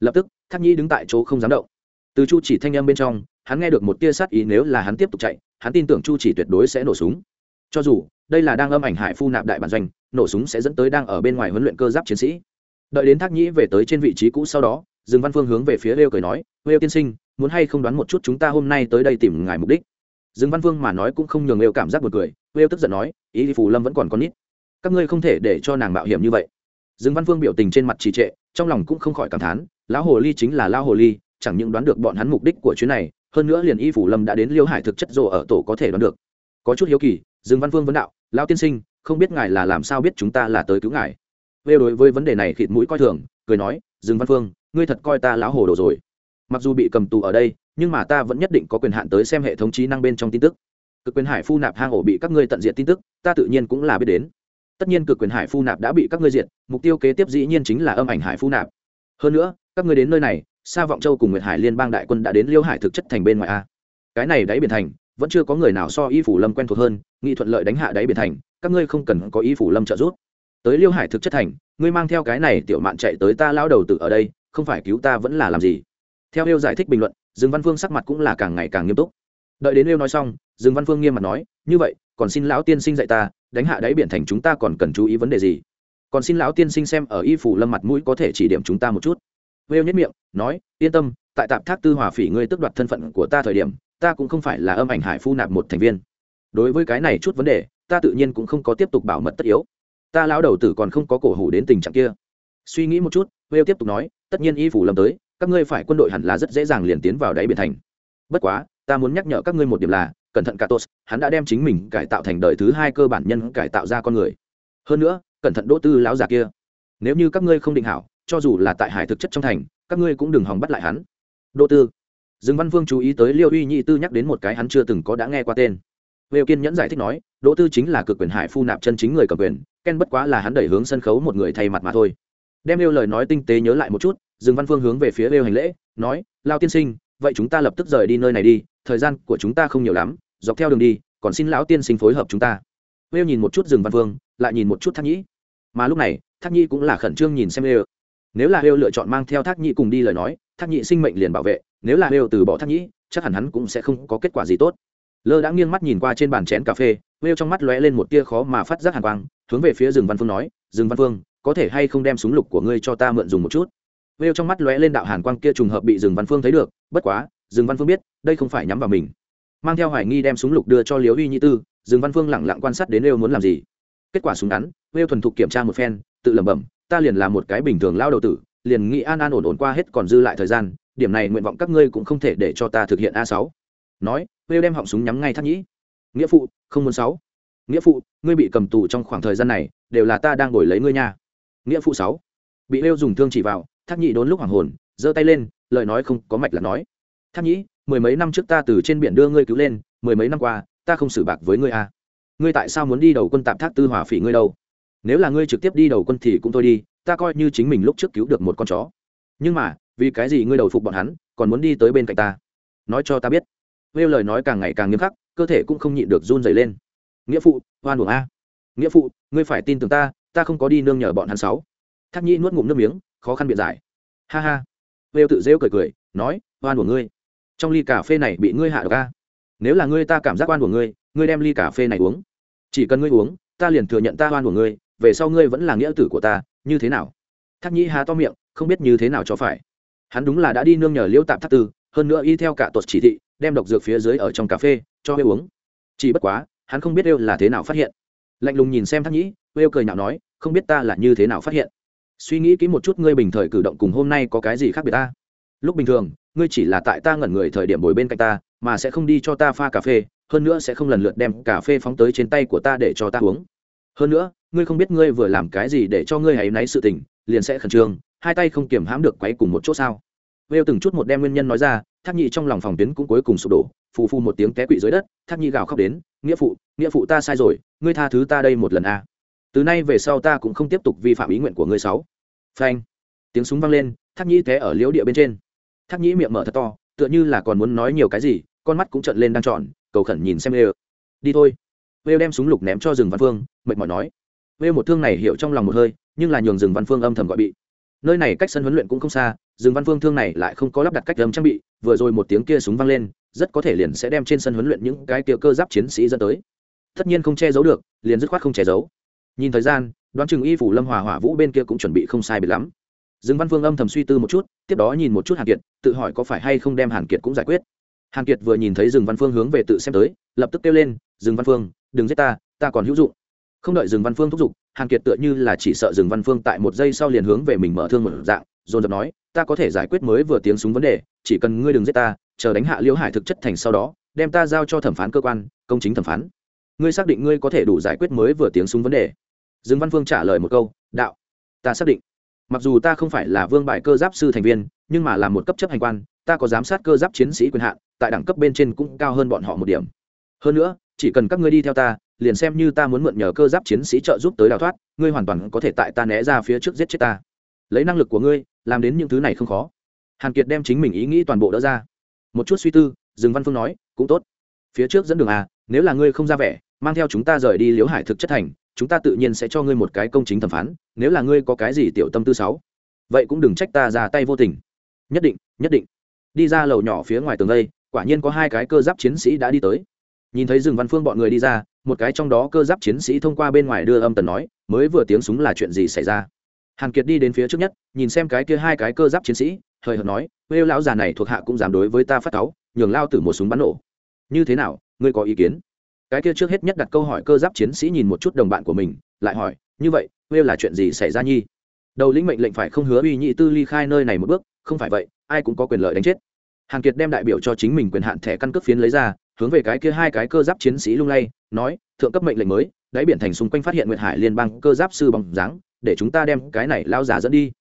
[SPEAKER 1] Lập tức, thác nhĩ đứng tại chỗ không dám động. Từ chu chỉ thanh âm bên trong, hắn nghe được một tia sát ý nếu là hắn tiếp tục chạy, hắn tin tưởng chu chỉ tuyệt đối sẽ nổ súng. Cho dù, đây là đang âm ảnh hải phu nạp đại bản doanh, nổ súng sẽ dẫn tới đang ở bên ngoài huấn luyện cơ giáp chiến sĩ. Đợi đến thác nhĩ về tới trên vị trí cũ sau đó dương văn phương hướng về phía lêu cười nói, lêu tiên sinh, muốn hay không đoán một chút chúng ta hôm nay tới đây tìm ngài mục đích? Dương văn phương mà nói cũng không nhường lêu cảm giác buồn cười, lêu tức giận nói, ý phù lâm vẫn còn con nít. Các ngươi không thể để cho nàng mạo hiểm như vậy. Dương văn phương biểu tình trên mặt trì trệ, trong lòng cũng không khỏi cảm thán, lão hồ ly chính là lão hồ ly, chẳng những đoán được bọn hắn mục đích của chuyến này, hơn nữa liền y phủ lâm đã đến liêu hải thực chất rồ ở tổ có thể đoán được. Có chút hiếu kỳ, dương văn phương vấn đạo, lão tiên sinh, không biết ngài là làm sao biết chúng ta là tới cứu ngài? Lêu đối với vấn đề này khịt mũi coi thường, cười nói, dương văn phương ngươi thật coi ta lão hồ đồ rồi mặc dù bị cầm tù ở đây nhưng mà ta vẫn nhất định có quyền hạn tới xem hệ thống trí năng bên trong tin tức cực quyền hải phu nạp hang ổ bị các ngươi tận diệt tin tức ta tự nhiên cũng là biết đến tất nhiên cực quyền hải phu nạp đã bị các ngươi diệt mục tiêu kế tiếp dĩ nhiên chính là âm ảnh hải phu nạp hơn nữa các ngươi đến nơi này Sa Vọng Châu cùng Nguyệt Hải Liên bang đại quân đã đến Liêu Hải thực chất thành bên ngoài a. Cái này đáy biển thành, vẫn chưa có người nào so Y phủ Lâm quen thuộc hơn, nghị thuận lợi đánh hạ đáy biển thành, các ngươi không cần có Y phủ Lâm trợ giúp. Tới Liêu Hải thực chất thành, ngươi mang theo cái này tiểu mạn chạy tới ta lão đầu tử ở đây, không phải cứu ta vẫn là làm gì? Theo yêu giải thích bình luận, Dương Văn Phương sắc mặt cũng là càng ngày càng nghiêm túc. Đợi đến yêu nói xong, Dương Văn Phương nghiêm mặt nói, "Như vậy, còn xin lão tiên sinh dạy ta, đánh hạ đáy biển thành chúng ta còn cần chú ý vấn đề gì? Còn xin lão tiên sinh xem ở Y phủ Lâm mặt mũi có thể chỉ điểm chúng ta một chút." Yêu nhất miệng, nói, "Yên tâm, tại tạp thác tư hòa phỉ ngươi tước đoạt thân phận của ta thời điểm ta cũng không phải là âm ảnh hải phu nạp một thành viên đối với cái này chút vấn đề ta tự nhiên cũng không có tiếp tục bảo mật tất yếu ta lão đầu tử còn không có cổ hủ đến tình trạng kia suy nghĩ một chút Vêu tiếp tục nói tất nhiên y phủ lầm tới các ngươi phải quân đội hẳn là rất dễ dàng liền tiến vào đáy biển thành. Bất quá ta muốn nhắc nhở các ngươi một điểm là cẩn thận cả hắn đã đem chính mình cải tạo thành đời thứ hai cơ bản nhân cải tạo ra con người. Hơn nữa cẩn thận đỗ tư lão già kia. Nếu như các ngươi không định hảo cho dù là tại hải thực chất trong thành các ngươi cũng đừng hòng bắt lại hắn. Đỗ tư. Dương văn vương chú ý tới liêu uy nhị tư nhắc đến một cái hắn chưa từng có đã nghe qua tên. Vêu Kiên nhẫn giải thích nói, Đỗ Tư chính là cực quyền hải phu nạp chân chính người cầm quyền, Ken bất quá là hắn đẩy hướng sân khấu một người thay mặt mà thôi. Đem yêu lời nói tinh tế nhớ lại một chút, Dương Văn Phương hướng về phía yêu hành lễ, nói, "Lão tiên sinh, vậy chúng ta lập tức rời đi nơi này đi, thời gian của chúng ta không nhiều lắm, dọc theo đường đi, còn xin lão tiên sinh phối hợp chúng ta." yêu nhìn một chút Dương Văn Phương, lại nhìn một chút Thác Nhĩ. Mà lúc này, Thác Nhĩ cũng là khẩn trương nhìn xem yêu Nếu là yêu lựa chọn mang theo Thác Nhĩ cùng đi lời nói, Thác Nhĩ sinh mệnh liền bảo vệ, nếu là yêu từ bỏ thác nhĩ chắc hẳn hắn cũng sẽ không có kết quả gì tốt lơ đã nghiêng mắt nhìn qua trên bàn chén cà phê yêu trong mắt lóe lên một tia khó mà phát giác hàn quang hướng về phía rừng văn phương nói rừng văn phương có thể hay không đem súng lục của ngươi cho ta mượn dùng một chút? Vêu trong mắt lóe lên đạo hàn quang kia trùng hợp bị rừng văn phương thấy được, bất quá rừng văn phương biết, đây không phải nhắm vào mình. Mang theo hoài nghi đem súng lục đưa cho liếu uy nhị tư rừng văn phương lẳng lặng quan sát đến vêu muốn làm gì. Kết quả súng ngắn, vêu thuần thục kiểm tra một phen, tự lẩm bẩm, ta liền là một cái bình thường lao đầu tử, liền nghĩ an an ổn ổn qua hết còn dư lại thời gian, điểm này nguyện vọng các ngươi cũng không thể để cho ta thực hiện a sáu. Nói, vêu đem họng súng nhắm ngay thắt nhĩ. Nghĩa phụ, không muốn sáu. Nghĩa phụ, ngươi bị cầm tù trong khoảng thời gian này, đều là ta đang đổi lấy ngươi nha nghĩa phụ sáu. Bị lêu dùng thương chỉ vào, thác nhĩ đốn lúc hoàng hồn, giơ tay lên, lời nói không có mạch là nói. Thác nhĩ, mười mấy năm trước ta từ trên biển đưa ngươi cứu lên, mười mấy năm qua, ta không xử bạc với ngươi a ngươi tại sao muốn đi đầu quân tạm thác tư hỏa phỉ ngươi đâu? Nếu là ngươi trực tiếp đi đầu quân thì cũng thôi đi, ta coi như chính mình lúc trước cứu được một con chó. Nhưng mà, vì cái gì ngươi đầu phục bọn hắn, còn muốn đi tới bên cạnh ta? Nói cho ta biết. Vêu lời nói càng ngày càng nghiêm khắc, cơ thể cũng không nhịn được run dày lên. Nghĩa phụ, hoan buồng a. Nghĩa phụ, ngươi phải tin tưởng ta ta không có đi nương nhờ bọn hắn sáu. Thác nhĩ nuốt ngụm nước miếng, khó khăn biện giải. Ha ha. Vêu tự rêu cười cười, nói, oan của ngươi. Trong ly cà phê này bị ngươi hạ được ca nếu là ngươi ta cảm giác oan của ngươi ngươi đem ly cà phê này uống. Chỉ cần ngươi uống, ta liền thừa nhận ta oan của ngươi, về sau ngươi vẫn là nghĩa tử của ta, như thế nào? Thác nhĩ há to miệng, không biết như thế nào cho phải. Hắn đúng là đã đi nương nhờ liễu tạm thác tư, hơn nữa y theo cả tuột chỉ thị, đem độc dược phía dưới ở trong cà phê, cho hêu uống. Chỉ bất quá, hắn không biết yêu là thế nào phát hiện. Lạnh lùng nhìn xem thác nhĩ yêu cười nhạo nói, không biết ta là như thế nào phát hiện. Suy nghĩ kỹ một chút, ngươi bình thời cử động cùng hôm nay có cái gì khác biệt ta? Lúc bình thường, ngươi chỉ là tại ta ngẩn người thời điểm bồi bên cạnh ta, mà sẽ không đi cho ta pha cà phê, hơn nữa sẽ không lần lượt đem cà phê phóng tới trên tay của ta để cho ta uống. Hơn nữa, ngươi không biết ngươi vừa làm cái gì để cho ngươi hãy náy sự tình, liền sẽ khẩn trương, hai tay không kiềm hãm được quấy cùng một chỗ sao? Vêu từng chút một đem nguyên nhân nói ra, thác nhị trong lòng phòng tuyến cũng cuối cùng sụp đổ, phù phù một tiếng té quỵ dưới đất, thác nhị gào khóc đến, nghĩa phụ nghĩa phụ ta sai rồi, ngươi tha thứ ta đây một lần a à từ nay về sau ta cũng không tiếp tục vi phạm ý nguyện của ngươi sáu. Phanh. Tiếng súng vang lên, thác Nhĩ té ở liễu địa bên trên. Thác Nhĩ miệng mở thật to, tựa như là còn muốn nói nhiều cái gì, con mắt cũng trợn lên đang tròn, cầu khẩn nhìn xem ê đi thôi. Ê đem súng lục ném cho rừng văn phương, mệt mỏi nói. Ê một thương này hiểu trong lòng một hơi, nhưng là nhường rừng văn phương âm thầm gọi bị. Nơi này cách sân huấn luyện cũng không xa, rừng văn phương thương này lại không có lắp đặt cách âm trang bị, vừa rồi một tiếng kia súng vang lên, rất có thể liền sẽ đem trên sân huấn luyện những cái kia cơ giáp chiến sĩ dẫn tới. Tất nhiên không che giấu được, liền dứt khoát không che giấu nhìn thời gian, đoán chừng y phủ lâm hòa hỏa vũ bên kia cũng chuẩn bị không sai biệt lắm. Dương văn phương âm thầm suy tư một chút, tiếp đó nhìn một chút hàn kiệt, tự hỏi có phải hay không đem hàn kiệt cũng giải quyết. Hàn kiệt vừa nhìn thấy dương văn phương hướng về tự xem tới, lập tức kêu lên, dương văn phương, đừng giết ta ta còn hữu dụng. Không đợi dương văn phương thúc giục, hàn kiệt tựa như là chỉ sợ dương văn phương tại một giây sau liền hướng về mình mở thương một dạng, dồn dập nói, ta có thể giải quyết mới vừa tiếng súng vấn đề, chỉ cần ngươi đừng giết ta, chờ đánh hạ liễu hải thực chất thành sau đó, đem ta giao cho thẩm phán cơ quan, công chính thẩm phán. Ngươi xác định ngươi có thể đủ giải quyết mới vừa tiếng súng vấn đề dương văn phương trả lời một câu, đạo, ta xác định. Mặc dù ta không phải là vương bại cơ giáp sư thành viên, nhưng mà là một cấp chấp hành quan, ta có giám sát cơ giáp chiến sĩ quyền hạn, tại đẳng cấp bên trên cũng cao hơn bọn họ một điểm. Hơn nữa, chỉ cần các ngươi đi theo ta, liền xem như ta muốn mượn nhờ cơ giáp chiến sĩ trợ giúp tới đào thoát, ngươi hoàn toàn có thể tại ta né ra phía trước giết chết ta. Lấy năng lực của ngươi, làm đến những thứ này không khó. Hàn kiệt đem chính mình ý nghĩ toàn bộ đỡ ra. Một chút suy tư, dương văn phương nói, cũng tốt. Phía trước dẫn đường à nếu là ngươi không ra vẻ, mang theo chúng ta rời đi liếu hải thực chất thành chúng ta tự nhiên sẽ cho ngươi một cái công chính thẩm phán, nếu là ngươi có cái gì tiểu tâm tư sáu vậy cũng đừng trách ta ra tay vô tình. Nhất định nhất định. Đi ra lầu nhỏ phía ngoài tường đây, quả nhiên có hai cái cơ giáp chiến sĩ đã đi tới. Nhìn thấy rừng văn phương bọn người đi ra, một cái trong đó cơ giáp chiến sĩ thông qua bên ngoài đưa âm tần nói, mới vừa tiếng súng là chuyện gì xảy ra? Hàn kiệt đi đến phía trước nhất, nhìn xem cái kia hai cái cơ giáp chiến sĩ hời hợt nói huêu lão già này thuộc hạ cũng dám đối với ta phát cáu, nhường lao từ một súng bắn nổ. Như thế nào, ngươi có ý kiến? Cái kia trước hết nhất đặt câu hỏi cơ giáp chiến sĩ nhìn một chút đồng bạn của mình, lại hỏi, như vậy huêu là chuyện gì xảy ra nhi? Đầu lĩnh mệnh lệnh phải không hứa uy nhị tư ly khai nơi này một bước, không phải vậy, ai cũng có quyền lợi đánh chết. Hàng kiệt đem đại biểu cho chính mình quyền hạn thẻ căn cước phiến lấy ra, hướng về cái kia hai cái cơ giáp chiến sĩ lung lay, nói, thượng cấp mệnh lệnh mới, đáy biển thành xung quanh phát hiện nguyệt hải liên bang cơ giáp sư bằng dáng, để chúng ta đem cái này lao giả dẫn đi.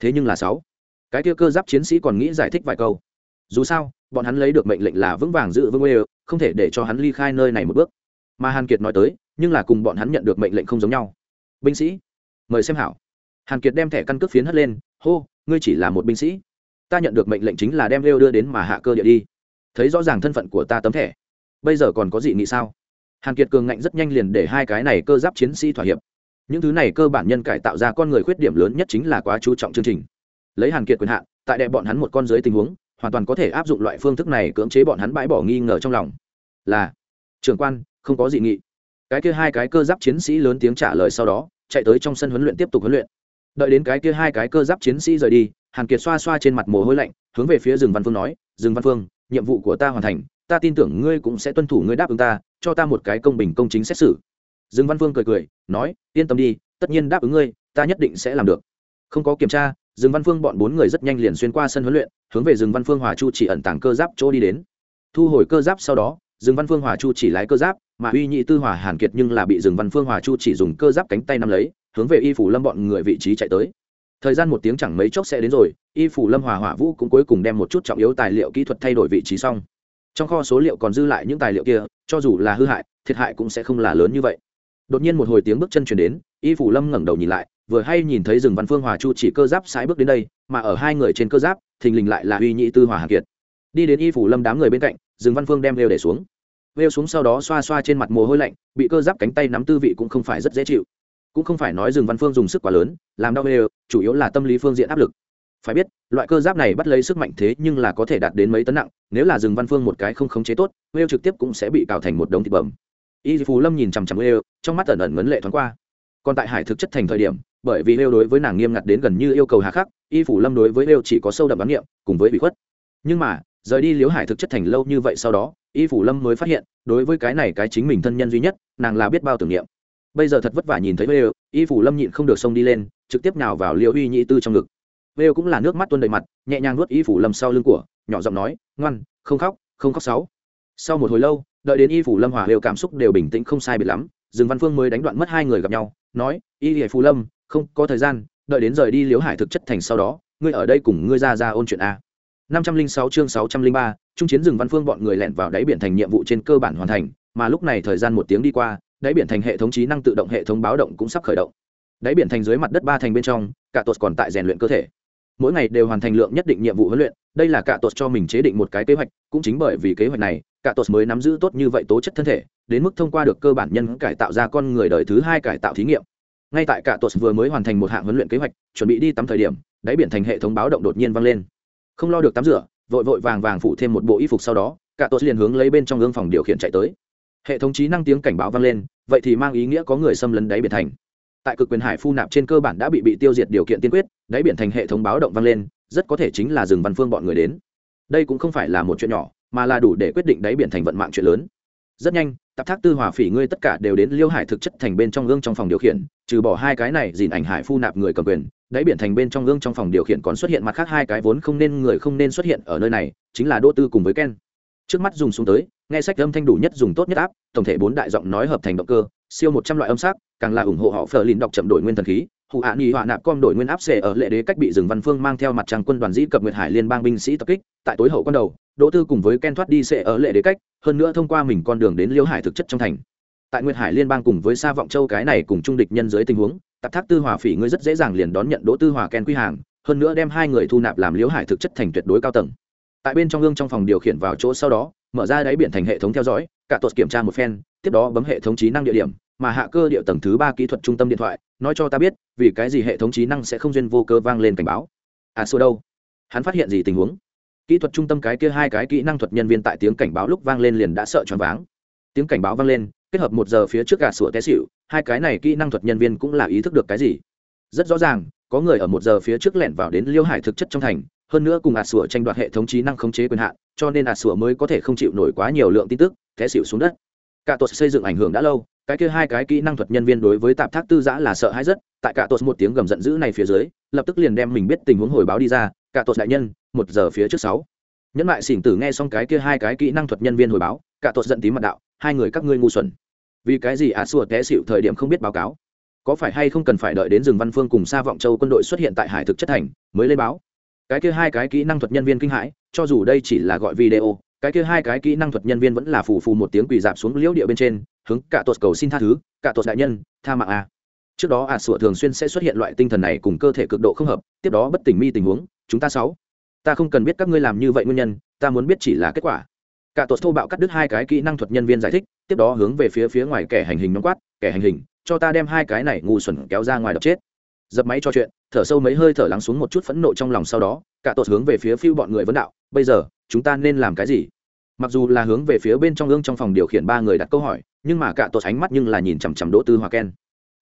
[SPEAKER 1] Thế nhưng là sáu, cái kia cơ giáp chiến sĩ còn nghĩ giải thích vài câu. Dù sao bọn hắn lấy được mệnh lệnh là vững vàng giữ vững ê không thể để cho hắn ly khai nơi này một bước. Mà hàn kiệt nói tới, nhưng là cùng bọn hắn nhận được mệnh lệnh không giống nhau. Binh sĩ, mời xem hảo. Hàn kiệt đem thẻ căn cước phiến hất lên, hô, ngươi chỉ là một binh sĩ. Ta nhận được mệnh lệnh chính là đem lêu đưa đến mà hạ cơ địa đi. Thấy rõ ràng thân phận của ta tấm thẻ, bây giờ còn có gì nghĩ sao? Hàn kiệt cường ngạnh rất nhanh liền để hai cái này cơ giáp chiến sĩ thỏa hiệp. Những thứ này cơ bản nhân cải tạo ra con người khuyết điểm lớn nhất chính là quá chú trọng chương trình. Lấy hàn kiệt quyền hạn, tại đệ bọn hắn một con dưới tình huống hoàn toàn có thể áp dụng loại phương thức này cưỡng chế bọn hắn bãi bỏ nghi ngờ trong lòng. Là, trưởng quan, không có dị nghị. Cái kia hai cái cơ giáp chiến sĩ lớn tiếng trả lời sau đó, chạy tới trong sân huấn luyện tiếp tục huấn luyện. Đợi đến cái kia hai cái cơ giáp chiến sĩ rời đi, hàn kiệt xoa xoa trên mặt mồ hôi lạnh, hướng về phía rừng văn phương nói rừng văn phương, nhiệm vụ của ta hoàn thành, ta tin tưởng ngươi cũng sẽ tuân thủ ngươi đáp ứng ta, cho ta một cái công bình công chính xét xử. Rừng văn phương cười cười, nói, yên tâm đi, tất nhiên đáp ứng ngươi, ta nhất định sẽ làm được. Không có kiểm tra dương văn phương bọn bốn người rất nhanh liền xuyên qua sân huấn luyện, hướng về dương văn phương hòa chu chỉ ẩn tàng cơ giáp chỗ đi đến. Thu hồi cơ giáp sau đó dương văn phương hòa chu chỉ lái cơ giáp, mà uy nhị tư hòa hàn kiệt nhưng là bị dương văn phương hòa chu chỉ dùng cơ giáp cánh tay nắm lấy, hướng về y phủ lâm bọn người vị trí chạy tới. Thời gian một tiếng chẳng mấy chốc sẽ đến rồi, y phủ lâm hòa hỏa vũ cũng cuối cùng đem một chút trọng yếu tài liệu kỹ thuật thay đổi vị trí xong. Trong kho số liệu còn dư lại những tài liệu kia, cho dù là hư hại, thiệt hại cũng sẽ không là lớn như vậy đột nhiên một hồi tiếng bước chân chuyển đến, y phủ lâm ngẩng đầu nhìn lại, vừa hay nhìn thấy rừng văn phương hòa chu chỉ cơ giáp sái bước đến đây, mà ở hai người trên cơ giáp, thình lình lại là uy nhị tư hòa hà kiệt. Đi đến y phủ lâm đám người bên cạnh, rừng văn phương đem lêu để xuống. Lêu xuống sau đó xoa xoa trên mặt mồ hôi lạnh, bị cơ giáp cánh tay nắm tư vị cũng không phải rất dễ chịu. Cũng không phải nói rừng văn phương dùng sức quá lớn, làm đau lêu chủ yếu là tâm lý phương diện áp lực. Phải biết, loại cơ giáp này bắt lấy sức mạnh thế nhưng là có thể đạt đến mấy tấn nặng, nếu là rừng văn phương một cái không khống chế tốt lêu trực tiếp cũng sẽ bị cào thành một đống thịt bầm y phù lâm nhìn chằm chằm lêu trong mắt ẩn ẩn ngấn lệ thoáng qua. Còn tại hải thực chất thành thời điểm, bởi vì lêu đối với nàng nghiêm ngặt đến gần như yêu cầu hà khắc, y phủ lâm đối với lêu chỉ có sâu đậm bán niệm, cùng với bị khuất. Nhưng mà, rời đi liếu hải thực chất thành lâu như vậy sau đó, y phủ lâm mới phát hiện, đối với cái này cái chính mình thân nhân duy nhất, nàng là biết bao tưởng niệm. Bây giờ thật vất vả nhìn thấy lêu y phủ lâm nhịn không được xông đi lên, trực tiếp nào vào liêu uy nhị tư trong ngực. Lêu cũng là nước mắt tuôn đầy mặt, nhẹ nhàng nuốt y phủ lâm sau lưng của, nhỏ giọng nói, ngoan, không khóc không khóc sáu. Sau một hồi lâu đợi đến y phủ lâm hòa hiệu cảm xúc đều bình tĩnh không sai biệt lắm, dương văn phương mới đánh đoạn mất hai người gặp nhau, nói, y hệ phù lâm, không có thời gian, đợi đến rời đi liếu hải thực chất thành sau đó, ngươi ở đây cùng ngươi ra ra ôn chuyện a. năm trăm linh sáu chương sáu trăm linh ba, trung chiến rừng văn phương bọn người lẻn vào đáy biển thành nhiệm vụ trên cơ bản hoàn thành, mà lúc này thời gian một tiếng đi qua, đáy biển thành hệ thống trí năng tự động hệ thống báo động cũng sắp khởi động. Đáy biển thành dưới mặt đất ba thành bên trong, cả tuột còn tại rèn luyện cơ thể. Mỗi ngày đều hoàn thành lượng nhất định nhiệm vụ huấn luyện, đây là cả tuột cho mình chế định một cái kế hoạch, cũng chính bởi vì kế hoạch này cả tos mới nắm giữ tốt như vậy tố chất thân thể, đến mức thông qua được cơ bản nhân cải tạo ra con người đời thứ hai cải tạo thí nghiệm. Ngay tại cả tos vừa mới hoàn thành một hạng huấn luyện kế hoạch, chuẩn bị đi tắm thời điểm, đáy biển thành hệ thống báo động đột nhiên vang lên. Không lo được tắm rửa, vội vội vàng vàng phụ thêm một bộ y phục sau đó cả tos liền hướng lấy bên trong gương phòng điều khiển chạy tới. Hệ thống trí năng tiếng cảnh báo vang lên, vậy thì mang ý nghĩa có người xâm lấn đáy biển thành. Tại cực quyền hải phu nạp trên cơ bản đã bị bị tiêu diệt điều kiện tiên quyết, đáy biển thành hệ thống báo động vang lên, rất có thể chính là rừng văn phương bọn người đến. Đây cũng không phải là một chuyện nhỏ mà là đủ để quyết định đáy biển thành vận mạng chuyện lớn. Rất nhanh, tạp thác tư hòa phỉ ngươi tất cả đều đến liêu hải thực chất thành bên trong gương trong phòng điều khiển, trừ bỏ hai cái này dìn ảnh hải phu nạp người cầm quyền, đáy biển thành bên trong gương trong phòng điều khiển còn xuất hiện mặt khác hai cái vốn không nên người không nên xuất hiện ở nơi này, chính là đỗ tư cùng với ken. Trước mắt dùng xuống tới, nghe sách âm thanh đủ nhất dùng tốt nhất áp, tổng thể bốn đại giọng nói hợp thành động cơ, siêu một trăm loại âm sắc, càng là ủng hộ họ phờ lìn đọc chậm đổi nguyên thần khí hụ hạ nghi họa nạp com đổi nguyên áp xệ ở lệ đế cách bị rừng văn phương mang theo mặt trăng quân đoàn dĩ cập nguyệt hải liên bang binh sĩ tập kích, tại tối hậu con đầu, đỗ tư cùng với ken thoát đi xệ ở lệ đế cách, hơn nữa thông qua mình con đường đến liêu hải thực chất trong thành. Tại nguyệt hải liên bang cùng với sa vọng châu cái này cùng trung địch nhân dưới tình huống, tạp thác tư hòa phỉ ngươi rất dễ dàng liền đón nhận đỗ tư hòa ken quy hàng, hơn nữa đem hai người thu nạp làm liêu hải thực chất thành tuyệt đối cao tầng. Tại bên trong gương trong phòng điều khiển vào chỗ sau đó, mở ra đáy biển thành hệ thống theo dõi, cả tuột kiểm tra một phen, tiếp đó bấm hệ thống trí năng địa điểm, mà hạ cơ địa tầng thứ ba kỹ thuật trung tâm điện thoại nói cho ta biết, vì cái gì hệ thống trí năng sẽ không duyên vô cơ vang lên cảnh báo? À xô đâu? Hắn phát hiện gì tình huống? Kỹ thuật trung tâm cái kia hai cái kỹ năng thuật nhân viên tại tiếng cảnh báo lúc vang lên liền đã sợ choáng váng. Tiếng cảnh báo vang lên, kết hợp một giờ phía trước gà sủa té xịu hai cái này kỹ năng thuật nhân viên cũng là ý thức được cái gì? Rất rõ ràng, có người ở một giờ phía trước lẻn vào đến liêu hải thực chất trong thành, hơn nữa cùng ạt à sủa tranh đoạt hệ thống trí năng khống chế quyền hạn, cho nên ạt à sủa mới có thể không chịu nổi quá nhiều lượng tin tức, té xịu xuống đất. Cả tuột xây dựng ảnh hưởng đã lâu cái kia hai cái kỹ năng thuật nhân viên đối với tạp thác tư giã là sợ hãi rất, tại cả tuột một tiếng gầm giận dữ này phía dưới, lập tức liền đem mình biết tình huống hồi báo đi ra, cả tuột đại nhân, một giờ phía trước sáu. Nhẫn lại xỉn tử nghe xong cái kia hai cái kỹ năng thuật nhân viên hồi báo, cả tuột giận tím mặt đạo, hai người các ngươi ngu xuẩn. Vì cái gì à xua té xịu thời điểm không biết báo cáo? Có phải hay không cần phải đợi đến rừng văn phương cùng xa vọng châu quân đội xuất hiện tại hải thực chất thành, mới lên báo? Cái kia hai cái kỹ năng thuật nhân viên kinh hãi, cho dù đây chỉ là gọi video cái kia hai cái kỹ năng thuật nhân viên vẫn là phù phù một tiếng quỳ dạp xuống liễu địa bên trên, hướng cả tuột cầu xin tha thứ, cả tuột đại nhân, tha mạng a. Trước đó ạt sủa thường xuyên sẽ xuất hiện loại tinh thần này cùng cơ thể cực độ không hợp, tiếp đó bất tỉnh mi tình huống, chúng ta sáu. Ta không cần biết các ngươi làm như vậy nguyên nhân, ta muốn biết chỉ là kết quả. Cả tuột thô bạo cắt đứt hai cái kỹ năng thuật nhân viên giải thích, tiếp đó hướng về phía phía ngoài kẻ hành hình nóng quát, kẻ hành hình, cho ta đem hai cái này ngu xuẩn kéo ra ngoài đập chết. Dập máy cho chuyện, thở sâu mấy hơi thở lắng xuống một chút phẫn nộ trong lòng sau đó, cả tuột hướng về phía phiêu bọn người vấn đạo, bây giờ, chúng ta nên làm cái gì? Mặc dù là hướng về phía bên trong gương trong phòng điều khiển ba người đặt câu hỏi, nhưng mà cả tổ ánh mắt nhưng là nhìn chằm chằm đỗ tư hòa ken.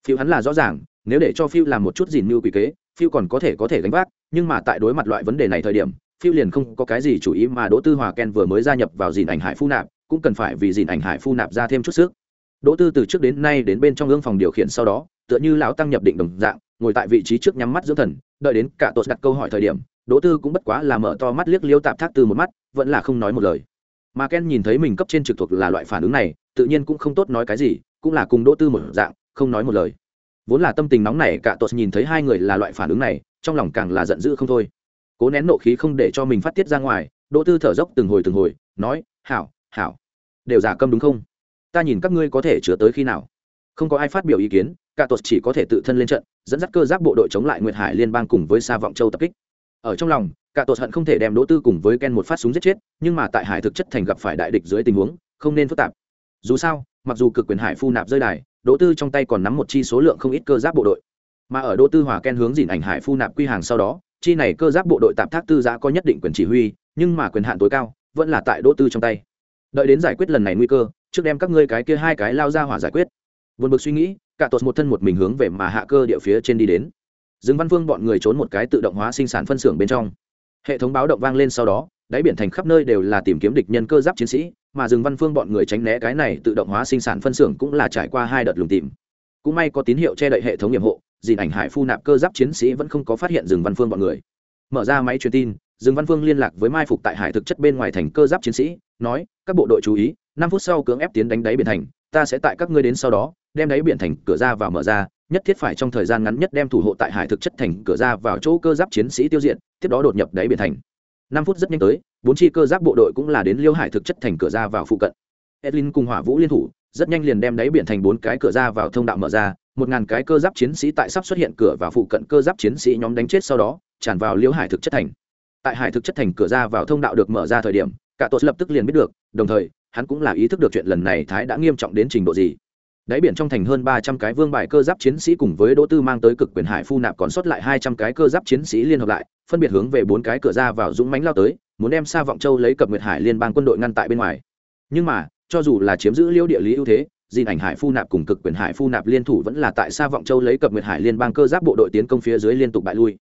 [SPEAKER 1] Phiêu hắn là rõ ràng, nếu để cho phiêu làm một chút gì mưu quỷ kế, phiêu còn có thể có thể gánh vác, nhưng mà tại đối mặt loại vấn đề này thời điểm, phiêu liền không có cái gì chủ ý mà đỗ tư hòa ken vừa mới gia nhập vào dìn ảnh hải phu nạp, cũng cần phải vì dìn ảnh hải phu nạp ra thêm chút sức. Đỗ tư từ trước đến nay đến bên trong gương phòng điều khiển sau đó, tựa như lão tăng nhập định đồng dạng, ngồi tại vị trí trước nhắm mắt dưỡng thần, đợi đến cả tổ đặt câu hỏi thời điểm, đỗ tư cũng bất quá là mở to mắt liếc liêu tạp thác từ một mắt, vẫn là không nói một lời mà ken nhìn thấy mình cấp trên trực thuộc là loại phản ứng này, tự nhiên cũng không tốt nói cái gì, cũng là cùng đỗ tư một dạng, không nói một lời. Vốn là tâm tình nóng này cả Tột nhìn thấy hai người là loại phản ứng này, trong lòng càng là giận dữ không thôi. Cố nén nộ khí không để cho mình phát tiết ra ngoài, đỗ tư thở dốc từng hồi từng hồi, nói, hảo hảo. Đều giả câm đúng không? Ta nhìn các ngươi có thể chứa tới khi nào. Không có ai phát biểu ý kiến, cả Tột chỉ có thể tự thân lên trận, dẫn dắt cơ giáp bộ đội chống lại nguyệt hải liên bang cùng với sa vọng châu tập kích ở trong lòng, cả tuột hận không thể đem đỗ tư cùng với ken một phát súng giết chết, nhưng mà tại hải thực chất thành gặp phải đại địch dưới tình huống, không nên phức tạp. Dù sao, mặc dù cực quyền hải phu nạp rơi đài, đỗ tư trong tay còn nắm một chi số lượng không ít cơ giáp bộ đội. Mà ở đỗ tư hòa ken hướng dìn ảnh hải phu nạp quy hàng sau đó, chi này cơ giáp bộ đội tạm thác tư giã có nhất định quyền chỉ huy, nhưng mà quyền hạn tối cao vẫn là tại đỗ tư trong tay. Đợi đến giải quyết lần này nguy cơ, trước đem các ngươi cái kia hai cái lao ra hỏa giải quyết. Vượt bực suy nghĩ, cả tuột một thân một mình hướng về mà hạ cơ địa phía trên đi đến dương văn phương bọn người trốn một cái tự động hóa sinh sản phân xưởng bên trong. Hệ thống báo động vang lên sau đó, đáy biển thành khắp nơi đều là tìm kiếm địch nhân cơ giáp chiến sĩ, mà dương văn phương bọn người tránh né cái này tự động hóa sinh sản phân xưởng cũng là trải qua hai đợt lùng tìm. Cũng may có tín hiệu che đậy hệ thống nhiệm hộ, dìn ảnh hải phu nạp cơ giáp chiến sĩ vẫn không có phát hiện dương văn phương bọn người. Mở ra máy truyền tin, dương văn phương liên lạc với mai phục tại hải thực chất bên ngoài thành cơ giáp chiến sĩ, nói, các bộ đội chú ý, năm phút sau cưỡng ép tiến đánh đáy biển thành, ta sẽ tại các ngươi đến sau đó, đem đáy biển thành cửa ra vào mở ra nhất thiết phải trong thời gian ngắn nhất đem thủ hộ tại hải thực chất thành cửa ra vào chỗ cơ giáp chiến sĩ tiêu diệt, tiếp đó đột nhập đáy biển thành. Năm phút rất nhanh tới, bốn chi cơ giáp bộ đội cũng là đến liêu hải thực chất thành cửa ra vào phụ cận. Edlin cùng hỏa vũ liên thủ, rất nhanh liền đem đáy biển thành bốn cái cửa ra vào thông đạo mở ra, một ngàn cái cơ giáp chiến sĩ tại sắp xuất hiện cửa và phụ cận cơ giáp chiến sĩ nhóm đánh chết sau đó, tràn vào liêu hải thực chất thành. Tại hải thực chất thành cửa ra vào thông đạo được mở ra thời điểm, cả tội lập tức liền biết được, đồng thời, hắn cũng là ý thức được chuyện lần này thái đã nghiêm trọng đến trình độ gì đáy biển trong thành hơn ba trăm cái vương bài cơ giáp chiến sĩ cùng với đỗ tư mang tới cực quyền hải phu nạp còn sót lại hai trăm cái cơ giáp chiến sĩ liên hợp lại, phân biệt hướng về bốn cái cửa ra vào dũng mánh lao tới, muốn đem xa vọng châu lấy cập nguyệt hải liên bang quân đội ngăn tại bên ngoài. Nhưng mà, cho dù là chiếm giữ liêu địa lý ưu thế dìn ảnh hải phu nạp cùng cực quyền hải phu nạp liên thủ vẫn là tại xa vọng châu lấy cập nguyệt hải liên bang cơ giáp bộ đội tiến công phía dưới liên tục bại lui.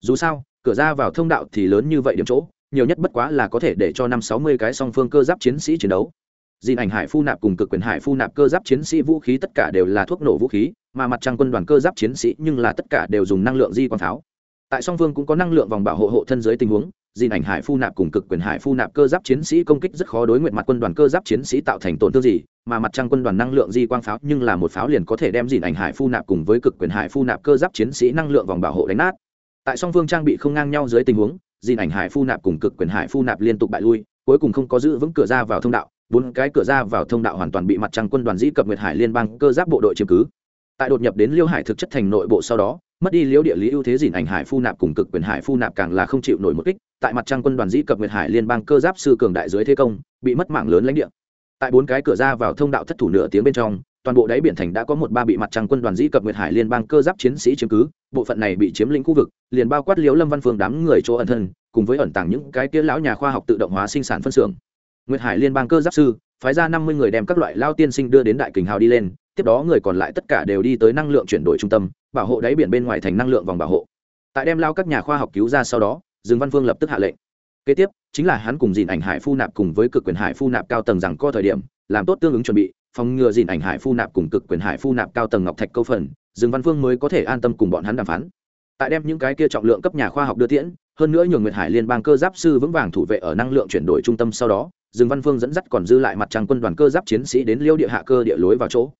[SPEAKER 1] Dù sao, cửa ra vào thông đạo thì lớn như vậy điểm chỗ, nhiều nhất bất quá là có thể để cho năm sáu mươi cái song phương cơ giáp chiến sĩ chiến đấu dìn ảnh hải phu nạp cùng cực quyền hải phu nạp cơ giáp chiến sĩ vũ khí tất cả đều là thuốc nổ vũ khí, mà mặt trăng quân đoàn cơ giáp chiến sĩ nhưng là tất cả đều dùng năng lượng di quang pháo tại song phương cũng có năng lượng vòng bảo hộ hộ thân dưới tình huống, dìn ảnh hải phu nạp cùng cực quyền hải phu nạp cơ giáp chiến sĩ công kích rất khó đối nguyện mặt quân đoàn cơ giáp chiến sĩ tạo thành tổn thương gì, mà mặt trăng quân đoàn năng lượng di quang pháo nhưng là một pháo liền có thể đem dìn ảnh hải phu nạp cùng với cực quyền hải phu nạp cơ giáp chiến sĩ năng lượng vòng bảo hộ đánh nát. Tại song phương trang bị không ngang nhau dưới tình huống, dìn ảnh hải phu nạp cùng cực quyền hải phu nạp liên tục bại lui, cuối cùng không có giữ vững cửa ra vào thông đạo bốn cái cửa ra vào thông đạo hoàn toàn bị mặt trăng quân đoàn dĩ cập nguyệt hải liên bang cơ giáp bộ đội chiếm cứ. Tại đột nhập đến liêu hải thực chất thành nội bộ sau đó, mất đi liêu địa lý ưu thế dìn ảnh hải phu nạp cùng cực quyền hải phu nạp càng là không chịu nổi một kích, tại mặt trăng quân đoàn dĩ cập nguyệt hải liên bang cơ giáp sư cường đại dưới thế công, bị mất mạng lớn lãnh địa. Tại bốn cái cửa ra vào thông đạo thất thủ nửa tiếng bên trong, toàn bộ đáy biển thành đã có một ba bị mặt trăng quân đoàn dĩ cập nguyệt hải liên bang cơ giáp chiến sĩ chiếm cứ, bộ phận này bị chiếm lĩnh khu vực, liền bao quát liễu lâm văn phương đám người chỗ ẩn thân, cùng với ẩn tàng những cái kia lão nhà khoa học tự động hóa sinh sản phân xưởng nguyệt hải liên bang cơ giáp sư, phái ra năm mươi người đem các loại lao tiên sinh đưa đến đại kình hào đi lên, tiếp đó người còn lại tất cả đều đi tới năng lượng chuyển đổi trung tâm, bảo hộ đáy biển bên ngoài thành năng lượng vòng bảo hộ. Tại đem lao các nhà khoa học cứu ra sau đó, dương văn phương lập tức hạ lệnh. Kế tiếp, chính là hắn cùng dìn ảnh hải phu nạp cùng với cực quyền hải phu nạp cao tầng rằng co thời điểm, làm tốt tương ứng chuẩn bị, phòng ngừa dìn ảnh hải phu nạp cùng cực quyền hải phu nạp cao tầng ngọc thạch câu phần, dương văn phương mới có thể an tâm cùng bọn hắn đàm phán. Tại đem những cái kia trọng lượng cấp nhà khoa học đưa tiễn, hơn nữa nhường nguyệt hải liên bang cơ giáp sư vững vàng thủ vệ ở năng lượng chuyển đổi trung tâm sau đó dương văn phương dẫn dắt còn dư lại mặt trăng quân đoàn cơ giáp chiến sĩ đến liêu địa hạ cơ địa lối vào chỗ.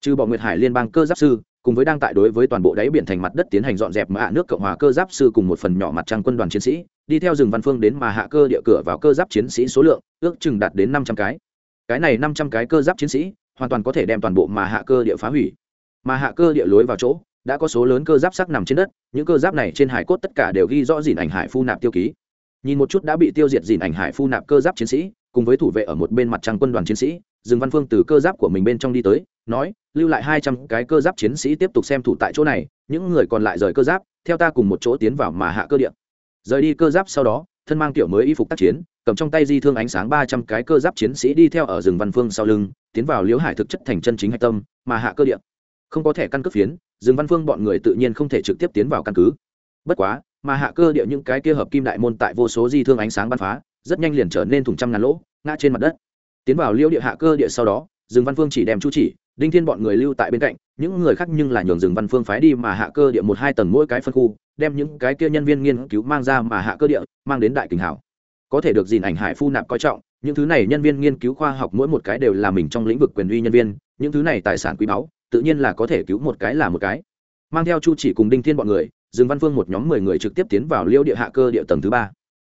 [SPEAKER 1] Trừ bỏ nguyệt hải liên bang cơ giáp sư, cùng với đang tại đối với toàn bộ đáy biển thành mặt đất tiến hành dọn dẹp mà hạ nước cộng hòa cơ giáp sư cùng một phần nhỏ mặt trăng quân đoàn chiến sĩ, đi theo Dương văn phương đến mà hạ cơ địa cửa vào cơ giáp chiến sĩ số lượng, ước chừng đạt đến năm trăm cái. Cái này năm trăm cái cơ giáp chiến sĩ, hoàn toàn có thể đem toàn bộ mà hạ cơ địa phá hủy. Mà hạ cơ địa lối vào chỗ, đã có số lớn cơ giáp sắc nằm trên đất, những cơ giáp này trên hải cốt tất cả đều ghi rõ dìn ảnh hải phu nạp tiêu ký. Nhìn một chút đã bị tiêu diệt dìn ảnh hải phu nạp cơ giáp chiến sĩ cùng với thủ vệ ở một bên mặt trăng quân đoàn chiến sĩ, dương văn phương từ cơ giáp của mình bên trong đi tới, nói, lưu lại hai trăm cái cơ giáp chiến sĩ tiếp tục xem thủ tại chỗ này, những người còn lại rời cơ giáp, theo ta cùng một chỗ tiến vào mà hạ cơ điện rời đi cơ giáp sau đó, thân mang tiểu mới y phục tác chiến, cầm trong tay di thương ánh sáng ba trăm cái cơ giáp chiến sĩ đi theo ở rừng văn phương sau lưng, tiến vào liễu hải thực chất thành chân chính hạch tâm, mà hạ cơ điện không có thẻ căn cước phiến rừng văn phương bọn người tự nhiên không thể trực tiếp tiến vào căn cứ. Bất quá, mà hạ cơ địa những cái kia hợp kim đại môn tại vô số di thương ánh sáng bắn phá rất nhanh liền trở nên thùng trăm ngàn lỗ, ngã trên mặt đất. Tiến vào liêu địa hạ cơ địa sau đó rừng văn phương chỉ đem chu chỉ, đinh thiên bọn người lưu tại bên cạnh, những người khác nhưng là nhường rừng văn phương phái đi mà hạ cơ địa một hai tầng mỗi cái phân khu, đem những cái kia nhân viên nghiên cứu mang ra mà hạ cơ địa mang đến đại kình hảo. Có thể được dìn ảnh hải phu nạp coi trọng, những thứ này nhân viên nghiên cứu khoa học mỗi một cái đều là mình trong lĩnh vực quyền uy nhân viên, những thứ này tài sản quý báu, tự nhiên là có thể cứu một cái là một cái. Mang theo chu chỉ cùng đinh thiên bọn người, dương văn phương một nhóm mười người trực tiếp tiến vào liêu địa hạ cơ địa tầng thứ ba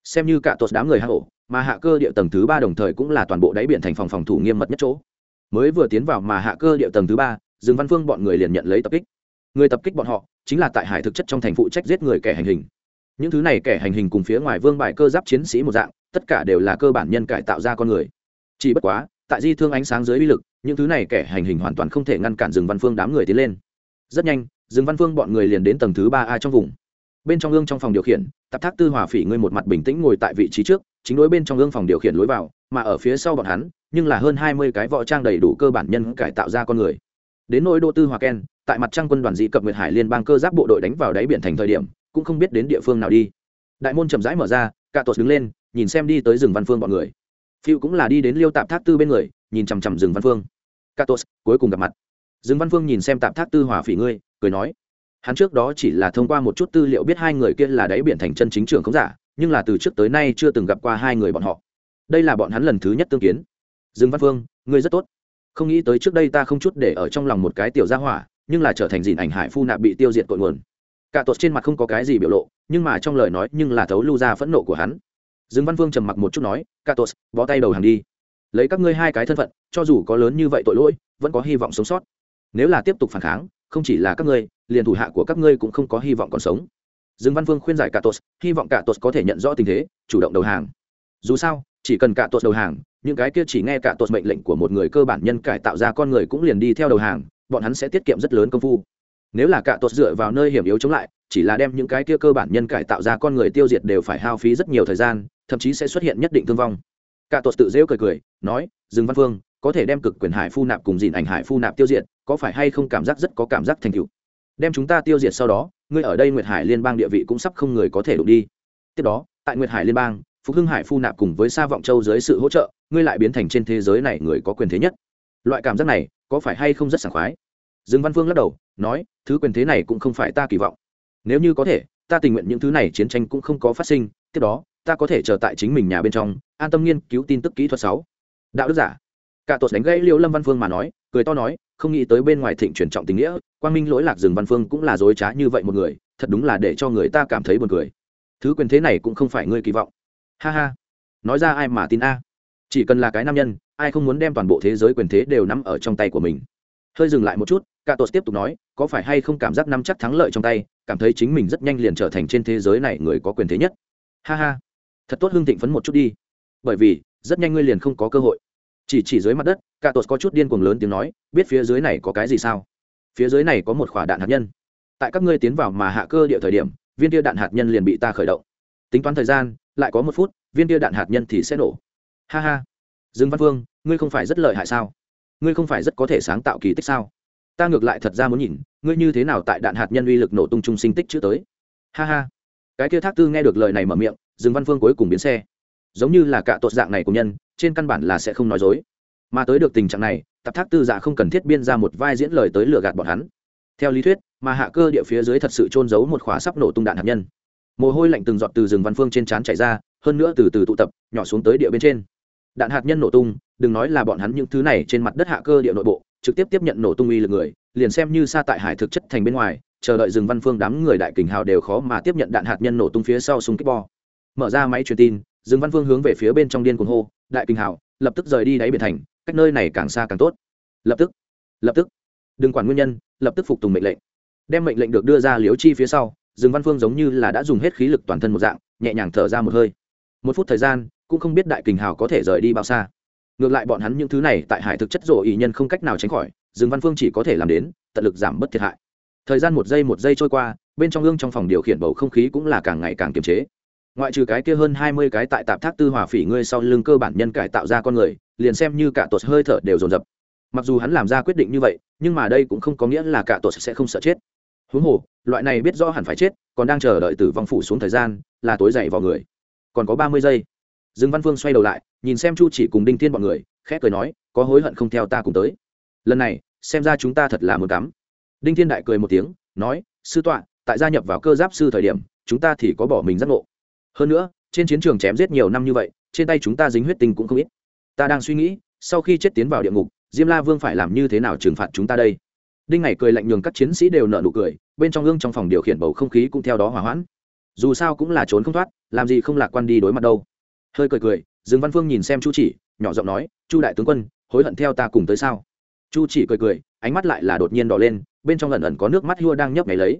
[SPEAKER 1] xem như cả tuột đám người hạ ổ, mà hạ cơ địa tầng thứ ba đồng thời cũng là toàn bộ đáy biển thành phòng phòng thủ nghiêm mật nhất chỗ. Mới vừa tiến vào mà hạ cơ địa tầng thứ ba, dương văn phương bọn người liền nhận lấy tập kích. Người tập kích bọn họ chính là tại hải thực chất trong thành phụ trách giết người kẻ hành hình. Những thứ này kẻ hành hình cùng phía ngoài vương bài cơ giáp chiến sĩ một dạng, tất cả đều là cơ bản nhân cải tạo ra con người. Chỉ bất quá, tại di thương ánh sáng dưới uy lực, những thứ này kẻ hành hình hoàn toàn không thể ngăn cản rừng văn phương đám người tiến lên. Rất nhanh rừng văn phương bọn người liền đến tầng thứ ba a trong vùng bên trong gương trong phòng điều khiển, tạp thác tư hòa phỉ ngươi một mặt bình tĩnh ngồi tại vị trí trước, chính đối bên trong gương phòng điều khiển lối vào, mà ở phía sau bọn hắn, nhưng là hơn hai mươi cái võ trang đầy đủ cơ bản nhân cải tạo ra con người. Đến nỗi đô tư hòa ken, tại mặt trăng quân đoàn dị cập nguyệt hải liên bang cơ giáp bộ đội đánh vào đáy biển thành thời điểm, cũng không biết đến địa phương nào đi. Đại môn chậm rãi mở ra, cả tuột đứng lên, nhìn xem đi tới rừng văn phương bọn người. Phiêu cũng là đi đến liêu tạp thác tư bên người, nhìn chằm chằm rừng văn phương. Cả tuột cuối cùng gặp mặt. Rừng văn phương nhìn xem tạp thác tư hòa phỉ ngươi, cười nói hắn trước đó chỉ là thông qua một chút tư liệu biết hai người kia là đáy biển thành chân chính trường không giả, nhưng là từ trước tới nay chưa từng gặp qua hai người bọn họ. Đây là bọn hắn lần thứ nhất tương kiến. Dương văn phương, ngươi rất tốt. Không nghĩ tới trước đây ta không chút để ở trong lòng một cái tiểu gia hỏa, nhưng là trở thành dìn ảnh hải phu nạp bị tiêu diệt cội nguồn. Cả tuột trên mặt không có cái gì biểu lộ, nhưng mà trong lời nói nhưng là thấu lưu ra phẫn nộ của hắn. Dương văn phương trầm mặc một chút nói, cả tuột, bó tay đầu hàng đi. Lấy các ngươi hai cái thân phận, cho dù có lớn như vậy tội lỗi, vẫn có hy vọng sống sót. Nếu là tiếp tục phản kháng không chỉ là các ngươi, liền thủ hạ của các ngươi cũng không có hy vọng còn sống. Dương văn Vương khuyên giải cả tos hy vọng cả tos có thể nhận rõ tình thế, chủ động đầu hàng. Dù sao, chỉ cần cả Tột đầu hàng, những cái kia chỉ nghe cả Tột mệnh lệnh của một người cơ bản nhân cải tạo ra con người cũng liền đi theo đầu hàng, bọn hắn sẽ tiết kiệm rất lớn công phu. Nếu là cả Tột dựa vào nơi hiểm yếu chống lại, chỉ là đem những cái kia cơ bản nhân cải tạo ra con người tiêu diệt đều phải hao phí rất nhiều thời gian, thậm chí sẽ xuất hiện nhất định thương vong. Cả Tột tự rêu cười cười, nói, dương văn phương có thể đem cực quyền hải phu nạp cùng dìn ảnh hải phu nạp tiêu diệt, có phải hay không cảm giác rất có cảm giác thành tựu? Đem chúng ta tiêu diệt sau đó, ngươi ở đây nguyệt hải liên bang địa vị cũng sắp không người có thể đụng đi. Tiếp đó, tại nguyệt hải liên bang, phục hưng hải phu nạp cùng với sa vọng châu dưới sự hỗ trợ, ngươi lại biến thành trên thế giới này người có quyền thế nhất. Loại cảm giác này, có phải hay không rất sảng khoái? Dương văn phương lắc đầu, nói, thứ quyền thế này cũng không phải ta kỳ vọng. Nếu như có thể, ta tình nguyện những thứ này chiến tranh cũng không có phát sinh, tiếp đó, ta có thể chờ tại chính mình nhà bên trong, an tâm nghiên cứu tin tức kỹ thuật sáu. Đạo đức giả cả tột đánh gãy liêu lâm văn phương mà nói, cười to nói, không nghĩ tới bên ngoài thịnh truyền trọng tình nghĩa, quang minh lỗi lạc rừng văn phương cũng là dối trá như vậy một người, thật đúng là để cho người ta cảm thấy buồn cười. Thứ quyền thế này cũng không phải ngươi kỳ vọng. Ha ha. Nói ra ai mà tin a? Chỉ cần là cái nam nhân, ai không muốn đem toàn bộ thế giới quyền thế đều nắm ở trong tay của mình. Hơi dừng lại một chút, cả tột tiếp tục nói, có phải hay không cảm giác nắm chắc thắng lợi trong tay, cảm thấy chính mình rất nhanh liền trở thành trên thế giới này người có quyền thế nhất. Ha ha. Thật tốt hương thịnh phấn một chút đi. Bởi vì, rất nhanh ngươi liền không có cơ hội chỉ chỉ dưới mặt đất cả tột có chút điên cuồng lớn tiếng nói, biết phía dưới này có cái gì sao? Phía dưới này có một quả đạn hạt nhân. Tại các ngươi tiến vào mà hạ cơ địa thời điểm, viên tia đạn hạt nhân liền bị ta khởi động. Tính toán thời gian, lại có một phút, viên tia đạn hạt nhân thì sẽ nổ. Ha ha. Dương văn vương, ngươi không phải rất lợi hại sao? Ngươi không phải rất có thể sáng tạo kỳ tích sao? Ta ngược lại thật ra muốn nhìn, ngươi như thế nào tại đạn hạt nhân uy lực nổ tung trung sinh tích chữ tới? Ha ha. Cái kia thác tư nghe được lời này mở miệng, dương văn phương cuối cùng biến xe. Giống như là cả tội dạng này của nhân trên căn bản là sẽ không nói dối. Mà tới được tình trạng này, tạp thác tư giả không cần thiết biên ra một vai diễn lời tới lừa gạt bọn hắn. Theo lý thuyết, mà hạ cơ địa phía dưới thật sự trôn giấu một khóa sắp nổ tung đạn hạt nhân. Mồ hôi lạnh từng giọt từ rừng văn phương trên trán chảy ra, hơn nữa từ từ tụ tập, nhỏ xuống tới địa bên trên. Đạn hạt nhân nổ tung, đừng nói là bọn hắn những thứ này trên mặt đất hạ cơ địa nội bộ, trực tiếp tiếp nhận nổ tung uy lực người, liền xem như xa tại hải thực chất thành bên ngoài, chờ đợi rừng văn phương đám người đại kình hào đều khó mà tiếp nhận đạn hạt nhân nổ tung phía sau súng kích bo. Mở ra máy truyền tin Dương văn Vương hướng về phía bên trong điên cuồng hô, đại kình hào, lập tức rời đi đáy biển thành, cách nơi này càng xa càng tốt. Lập tức lập tức. Đừng quản nguyên nhân, lập tức phục tùng mệnh lệnh. Đem mệnh lệnh được đưa ra liếu chi phía sau Dương văn phương giống như là đã dùng hết khí lực toàn thân một dạng, nhẹ nhàng thở ra một hơi. Một phút thời gian, cũng không biết đại kình hào có thể rời đi bao xa. Ngược lại bọn hắn những thứ này tại hải thực chất rộ ý nhân không cách nào tránh khỏi Dương văn phương chỉ có thể làm đến, tận lực giảm bớt thiệt hại. Thời gian một giây một giây trôi qua, bên trong gương trong phòng điều khiển bầu không khí cũng là càng ngày càng kiềm chế ngoại trừ cái kia hơn hai mươi cái tại tạp thác tư hòa phỉ ngươi sau lưng cơ bản nhân cải tạo ra con người, liền xem như cả tuột hơi thở đều dồn dập. Mặc dù hắn làm ra quyết định như vậy, nhưng mà đây cũng không có nghĩa là cả tuột sẽ không sợ chết. Huống hồ, loại này biết rõ hẳn phải chết, còn đang chờ đợi tử vong phủ xuống thời gian, là tối dậy vào người. Còn có ba mươi giây. Dương văn phương xoay đầu lại, nhìn xem chu chỉ cùng đinh thiên bọn người, khẽ cười nói, có hối hận không theo ta cùng tới. Lần này, xem ra chúng ta thật là muốn cắm. Đinh thiên đại cười một tiếng, nói, sư tọa, tại gia nhập vào cơ giáp sư thời điểm, chúng ta thì có bỏ mình giác ngộ hơn nữa, trên chiến trường chém giết nhiều năm như vậy, trên tay chúng ta dính huyết tinh cũng không ít. Ta đang suy nghĩ, sau khi chết tiến vào địa ngục, diêm la vương phải làm như thế nào trừng phạt chúng ta đây? Đinh này cười lạnh nhường các chiến sĩ đều nợ nụ cười, bên trong gương trong phòng điều khiển bầu không khí cũng theo đó hỏa hoãn. Dù sao cũng là trốn không thoát, làm gì không lạc quan đi đối mặt đâu. Hơi cười cười, dương văn phương nhìn xem chu chỉ, nhỏ giọng nói, chu đại tướng quân, hối hận theo ta cùng tới sao? Chu chỉ cười cười, ánh mắt lại là đột nhiên đỏ lên, bên trong lần ẩn có nước mắt hua đang nhấp nhảy lấy.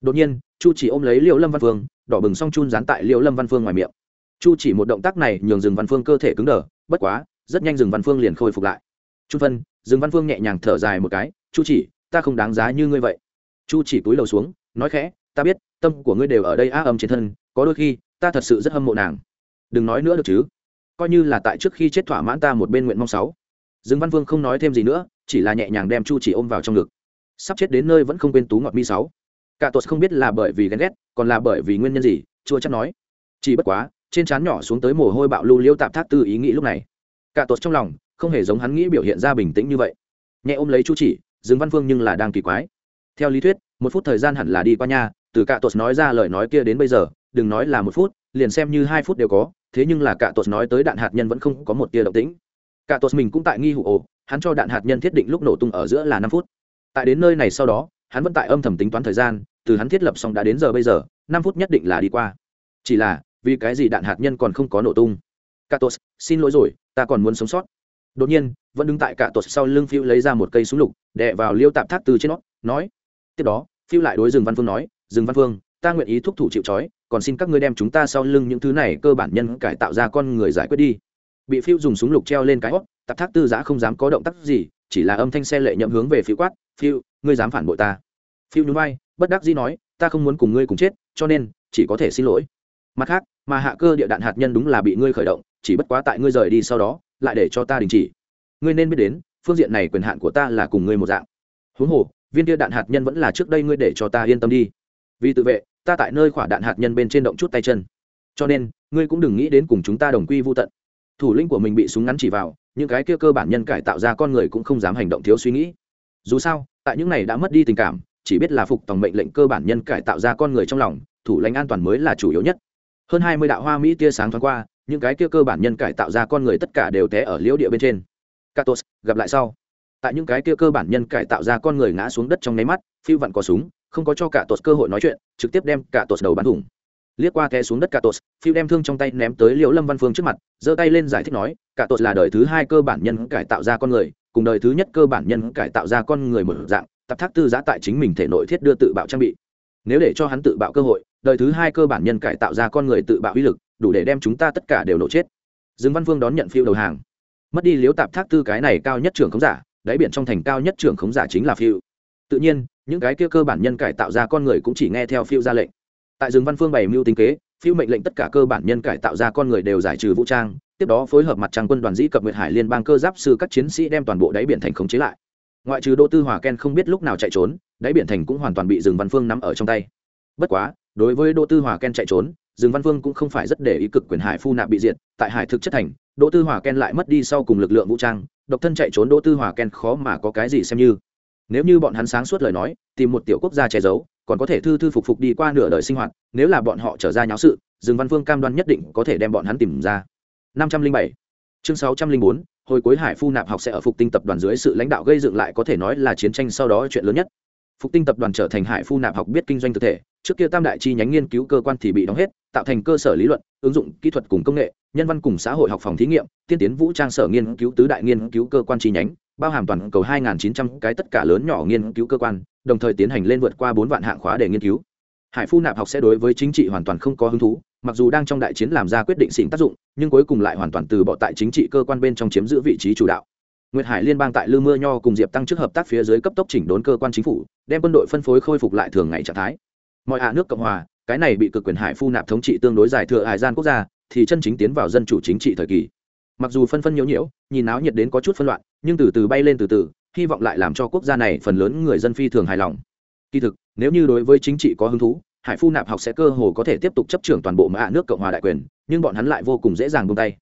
[SPEAKER 1] Đột nhiên, chu chỉ ôm lấy Liệu lâm văn phương đỏ bừng song chun dán tại liễu lâm văn phương ngoài miệng. Chu chỉ một động tác này nhường rừng văn phương cơ thể cứng đờ, bất quá, rất nhanh rừng văn phương liền khôi phục lại. Chu phân rừng văn phương nhẹ nhàng thở dài một cái, chu chỉ, ta không đáng giá như ngươi vậy. Chu chỉ túi lầu xuống, nói khẽ, ta biết, tâm của ngươi đều ở đây á âm trên thân, có đôi khi, ta thật sự rất hâm mộ nàng. Đừng nói nữa được chứ. Coi như là tại trước khi chết thỏa mãn ta một bên nguyện mong sáu. Dương văn vương không nói thêm gì nữa, chỉ là nhẹ nhàng đem chu chỉ ôm vào trong ngực. Sắp chết đến nơi vẫn không quên tú ngọt mi sáu cả tuột không biết là bởi vì ghen ghét, còn là bởi vì nguyên nhân gì chưa chắc nói. Chỉ bất quá, trên trán nhỏ xuống tới mồ hôi bạo lưu liêu tạp thác tư ý nghĩ lúc này. Cả tuột trong lòng, không hề giống hắn nghĩ biểu hiện ra bình tĩnh như vậy. Nhẹ ôm lấy chu chỉ, dương văn phương nhưng là đang kỳ quái. Theo lý thuyết, một phút thời gian hẳn là đi qua nhà từ cả tuột nói ra lời nói kia đến bây giờ, đừng nói là một phút, liền xem như hai phút đều có, thế nhưng là cả tuột nói tới đạn hạt nhân vẫn không có một tia động tĩnh. Cả tuột mình cũng tại nghi hụ, ồ, hắn cho đạn hạt nhân thiết định lúc nổ tung ở giữa là năm phút. Tại đến nơi này sau đó, hắn vẫn tại âm thầm tính toán thời gian từ hắn thiết lập xong đã đến giờ bây giờ năm phút nhất định là đi qua chỉ là vì cái gì đạn hạt nhân còn không có nổ tung Katos, xin lỗi rồi, ta còn muốn sống sót. Đột nhiên, vẫn đứng tại Katos sau lưng Phiu lấy ra một cây súng lục, đè vào Liêu Tạp Thác từ trên nó, nói. Tiếp đó, Phiu lại đối Dương Văn Phương nói, "Dương Văn Phương, ta nguyện ý thúc thủ chịu trói, còn xin các ngươi đem chúng ta sau lưng những thứ này cơ bản nhân cải tạo ra con người giải quyết đi." bị phiêu dùng súng lục treo lên cái hót tạp thác tư giã không dám có động tác gì chỉ là âm thanh xe lệ nhậm hướng về phiêu quát phiêu ngươi dám phản bội ta phiêu nhún vai bất đắc dĩ nói, ta không muốn cùng ngươi cùng chết, cho nên chỉ có thể xin lỗi. Mặt khác, mà hạ cơ địa đạn hạt nhân đúng là bị ngươi khởi động, chỉ bất quá tại ngươi rời đi sau đó, lại để cho ta đình chỉ. Ngươi nên biết đến, phương diện này quyền hạn của ta là cùng ngươi một dạng. Huống hồ, viên kia đạn hạt nhân vẫn là trước đây ngươi để cho ta yên tâm đi. Vì tự vệ, ta tại nơi khỏa đạn hạt nhân bên trên động chút tay chân. Cho nên, ngươi cũng đừng nghĩ đến cùng chúng ta đồng quy vô tận. Thủ lĩnh của mình bị súng ngắn chỉ vào, những cái kia cơ bản nhân cải tạo ra con người cũng không dám hành động thiếu suy nghĩ. Dù sao, tại những này đã mất đi tình cảm chỉ biết là phục tòng mệnh lệnh cơ bản nhân cải tạo ra con người trong lòng thủ lãnh an toàn mới là chủ yếu nhất. Hơn hai mươi đạo hoa mỹ tia sáng thoáng qua những cái kia cơ bản nhân cải tạo ra con người tất cả đều té ở liễu địa bên trên. Katos, gặp lại sau. Tại những cái kia cơ bản nhân cải tạo ra con người ngã xuống đất trong nháy mắt phi vặn có súng không có cho cả tột cơ hội nói chuyện trực tiếp đem cả tột đầu bắn thủng. Liếc qua té xuống đất cả tột phiêu đem thương trong tay ném tới liễu lâm văn phương trước mặt giơ tay lên giải thích nói cả tột là đời thứ hai cơ bản nhân cải tạo ra con người cùng đời thứ nhất cơ bản nhân cải tạo ra con người một dạng tập thác tư giá tại chính mình thể nội thiết đưa tự bạo trang bị. Nếu để cho hắn tự bạo cơ hội, đời thứ hai cơ bản nhân cải tạo ra con người tự bạo uy lực, đủ để đem chúng ta tất cả đều nổ chết. Dương văn phương đón nhận phiêu đầu hàng. Mất đi liếu tạp thác tư cái này cao nhất trưởng khống giả, đáy biển trong thành cao nhất trưởng khống giả chính là phiêu. Tự nhiên, những cái kia cơ bản nhân cải tạo ra con người cũng chỉ nghe theo phiêu ra lệnh. Tại rừng văn phương bày mưu tính kế, phiêu mệnh lệnh tất cả cơ bản nhân cải tạo ra con người đều giải trừ vũ trang, tiếp đó phối hợp mặt trăng quân đoàn dĩ cập nguyệt hải liên bang cơ giáp sư các chiến sĩ đem toàn bộ đáy biển thành khống chế lại ngoại trừ đỗ tư hòa ken không biết lúc nào chạy trốn, đáy biển thành cũng hoàn toàn bị rừng văn phương nắm ở trong tay. Bất quá, đối với đỗ tư hòa ken chạy trốn rừng văn phương cũng không phải rất để ý cực quyền hải phu nạp bị diệt, tại hải thực chất thành, đỗ tư hòa ken lại mất đi sau cùng lực lượng vũ trang, độc thân chạy trốn đỗ tư hòa ken khó mà có cái gì xem như. Nếu như bọn hắn sáng suốt lời nói, tìm một tiểu quốc gia che giấu, còn có thể thư thư phục phục đi qua nửa đời sinh hoạt, nếu là bọn họ trở ra nháo sự rừng văn phương cam đoan nhất định có thể đem bọn hắn tìm ra. Năm trăm linh bảy. Chương sáu trăm linh bốn hồi cuối hải phu nạp học sẽ ở phục tinh tập đoàn dưới sự lãnh đạo gây dựng lại có thể nói là chiến tranh sau đó chuyện lớn nhất. Phục tinh tập đoàn trở thành hải phu nạp học biết kinh doanh thực thể, trước kia tam đại chi nhánh nghiên cứu cơ quan thì bị đóng hết, tạo thành cơ sở lý luận, ứng dụng kỹ thuật cùng công nghệ, nhân văn cùng xã hội học phòng thí nghiệm, tiên tiến vũ trang sở nghiên cứu tứ đại nghiên cứu cơ quan chi nhánh, bao hàm toàn cầu 2.900 cái tất cả lớn nhỏ nghiên cứu cơ quan, đồng thời tiến hành lên vượt qua bốn vạn hạng khóa để nghiên cứu hải phu nạp học sẽ đối với chính trị hoàn toàn không có hứng thú, mặc dù đang trong đại chiến làm ra quyết định xỉn tác dụng, nhưng cuối cùng lại hoàn toàn từ bỏ tại chính trị cơ quan bên trong chiếm giữ vị trí chủ đạo. Nguyệt hải liên bang tại lư mưa nho cùng diệp tăng trước hợp tác phía dưới cấp tốc chỉnh đốn cơ quan chính phủ, đem quân đội phân phối khôi phục lại thường ngày trạng thái. Mọi hạ nước cộng hòa, cái này bị cực quyền hải phu nạp thống trị tương đối dài thừa hải gian quốc gia, thì chân chính tiến vào dân chủ chính trị thời kỳ. Mặc dù phân phân nhiễu nhiễu, nhìn áo nhiệt đến có chút phân loạn, nhưng từ từ bay lên từ từ, hy vọng lại làm cho quốc gia này phần lớn người dân phi thường hài lòng. Kỳ thực nếu như đối với chính trị có hứng thú, hải phu nạp học sẽ cơ hồ có thể tiếp tục chấp trưởng toàn bộ mã nước cộng hòa đại quyền, nhưng bọn hắn lại vô cùng dễ dàng buông tay.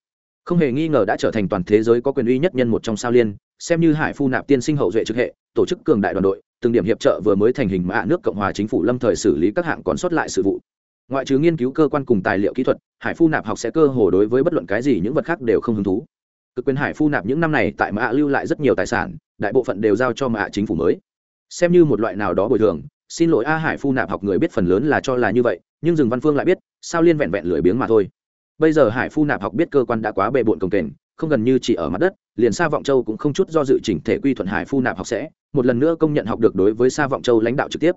[SPEAKER 1] Không hề nghi ngờ đã trở thành toàn thế giới có quyền uy nhất nhân một trong sao liên, xem như hải phu nạp tiên sinh hậu duệ trực hệ, tổ chức cường đại đoàn đội, từng điểm hiệp trợ vừa mới thành hình mã nước cộng hòa chính phủ lâm thời xử lý các hạng còn sót lại sự vụ. Ngoại trừ nghiên cứu cơ quan cùng tài liệu kỹ thuật, hải phu nạp học sẽ cơ hồ đối với bất luận cái gì những vật khác đều không hứng thú. Cực quyền hải phu nạp những năm này tại mã lưu lại rất nhiều tài sản, đại bộ phận đều giao cho mã chính phủ mới. Xem như một loại nào đó bồi thường xin lỗi a hải phu nạp học người biết phần lớn là cho là như vậy, nhưng rừng văn phương lại biết, sao liên vẹn vẹn lười biếng mà thôi. Bây giờ hải phu nạp học biết cơ quan đã quá bề bộn công kềnh, không gần như chỉ ở mặt đất, liền xa vọng châu cũng không chút do dự chỉnh thể quy thuận hải phu nạp học sẽ, một lần nữa công nhận học được đối với xa vọng châu lãnh đạo trực tiếp.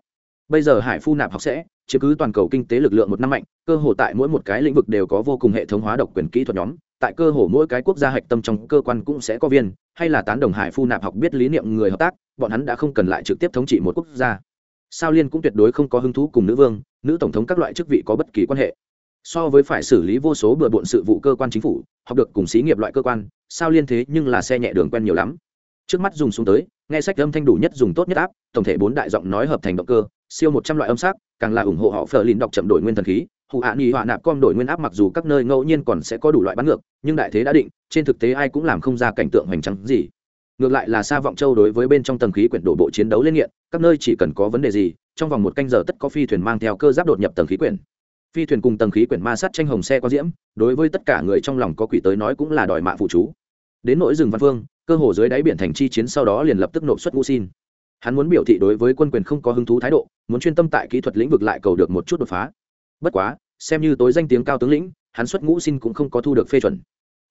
[SPEAKER 1] Bây giờ hải phu nạp học sẽ chứ cứ toàn cầu kinh tế lực lượng một năm mạnh, cơ hồ tại mỗi một cái lĩnh vực đều có vô cùng hệ thống hóa độc quyền kỹ thuật nhóm, tại cơ hồ mỗi cái quốc gia hạch tâm trong cơ quan cũng sẽ có viên, hay là tán đồng hải phu nạp học biết lý niệm người hợp tác, bọn hắn đã không cần lại trực tiếp thống trị một quốc gia sao liên cũng tuyệt đối không có hứng thú cùng nữ vương, nữ tổng thống các loại chức vị có bất kỳ quan hệ. So với phải xử lý vô số bừa bộn sự vụ cơ quan chính phủ, học được cùng xí nghiệp loại cơ quan, sao liên thế nhưng là xe nhẹ đường quen nhiều lắm. Trước mắt dùng xuống tới, nghe sách âm thanh đủ nhất dùng tốt nhất áp, tổng thể bốn đại giọng nói hợp thành động cơ, siêu một trăm loại âm sắc, càng là ủng hộ họ phờ lìn đọc chậm đổi nguyên thần khí. Hụ hạ nghi họa nạp com đổi nguyên áp mặc dù các nơi ngẫu nhiên còn sẽ có đủ loại bắn ngược, nhưng đại thế đã định, trên thực tế ai cũng làm không ra cảnh tượng hoành trắng gì ngược lại là xa vọng châu đối với bên trong tầng khí quyển đổ bộ chiến đấu lên nghiện, các nơi chỉ cần có vấn đề gì, trong vòng một canh giờ tất có phi thuyền mang theo cơ giáp đột nhập tầng khí quyển. Phi thuyền cùng tầng khí quyển ma sát tranh hồng xe có diễm, đối với tất cả người trong lòng có quỷ tới nói cũng là đòi mạ phụ chú. Đến nỗi rừng văn phương, cơ hồ dưới đáy biển thành chi chiến sau đó liền lập tức nộp xuất ngũ xin. Hắn muốn biểu thị đối với quân quyền không có hứng thú thái độ, muốn chuyên tâm tại kỹ thuật lĩnh vực lại cầu được một chút đột phá. Bất quá, xem như tối danh tiếng cao tướng lĩnh, hắn xuất ngũ xin cũng không có thu được phê chuẩn.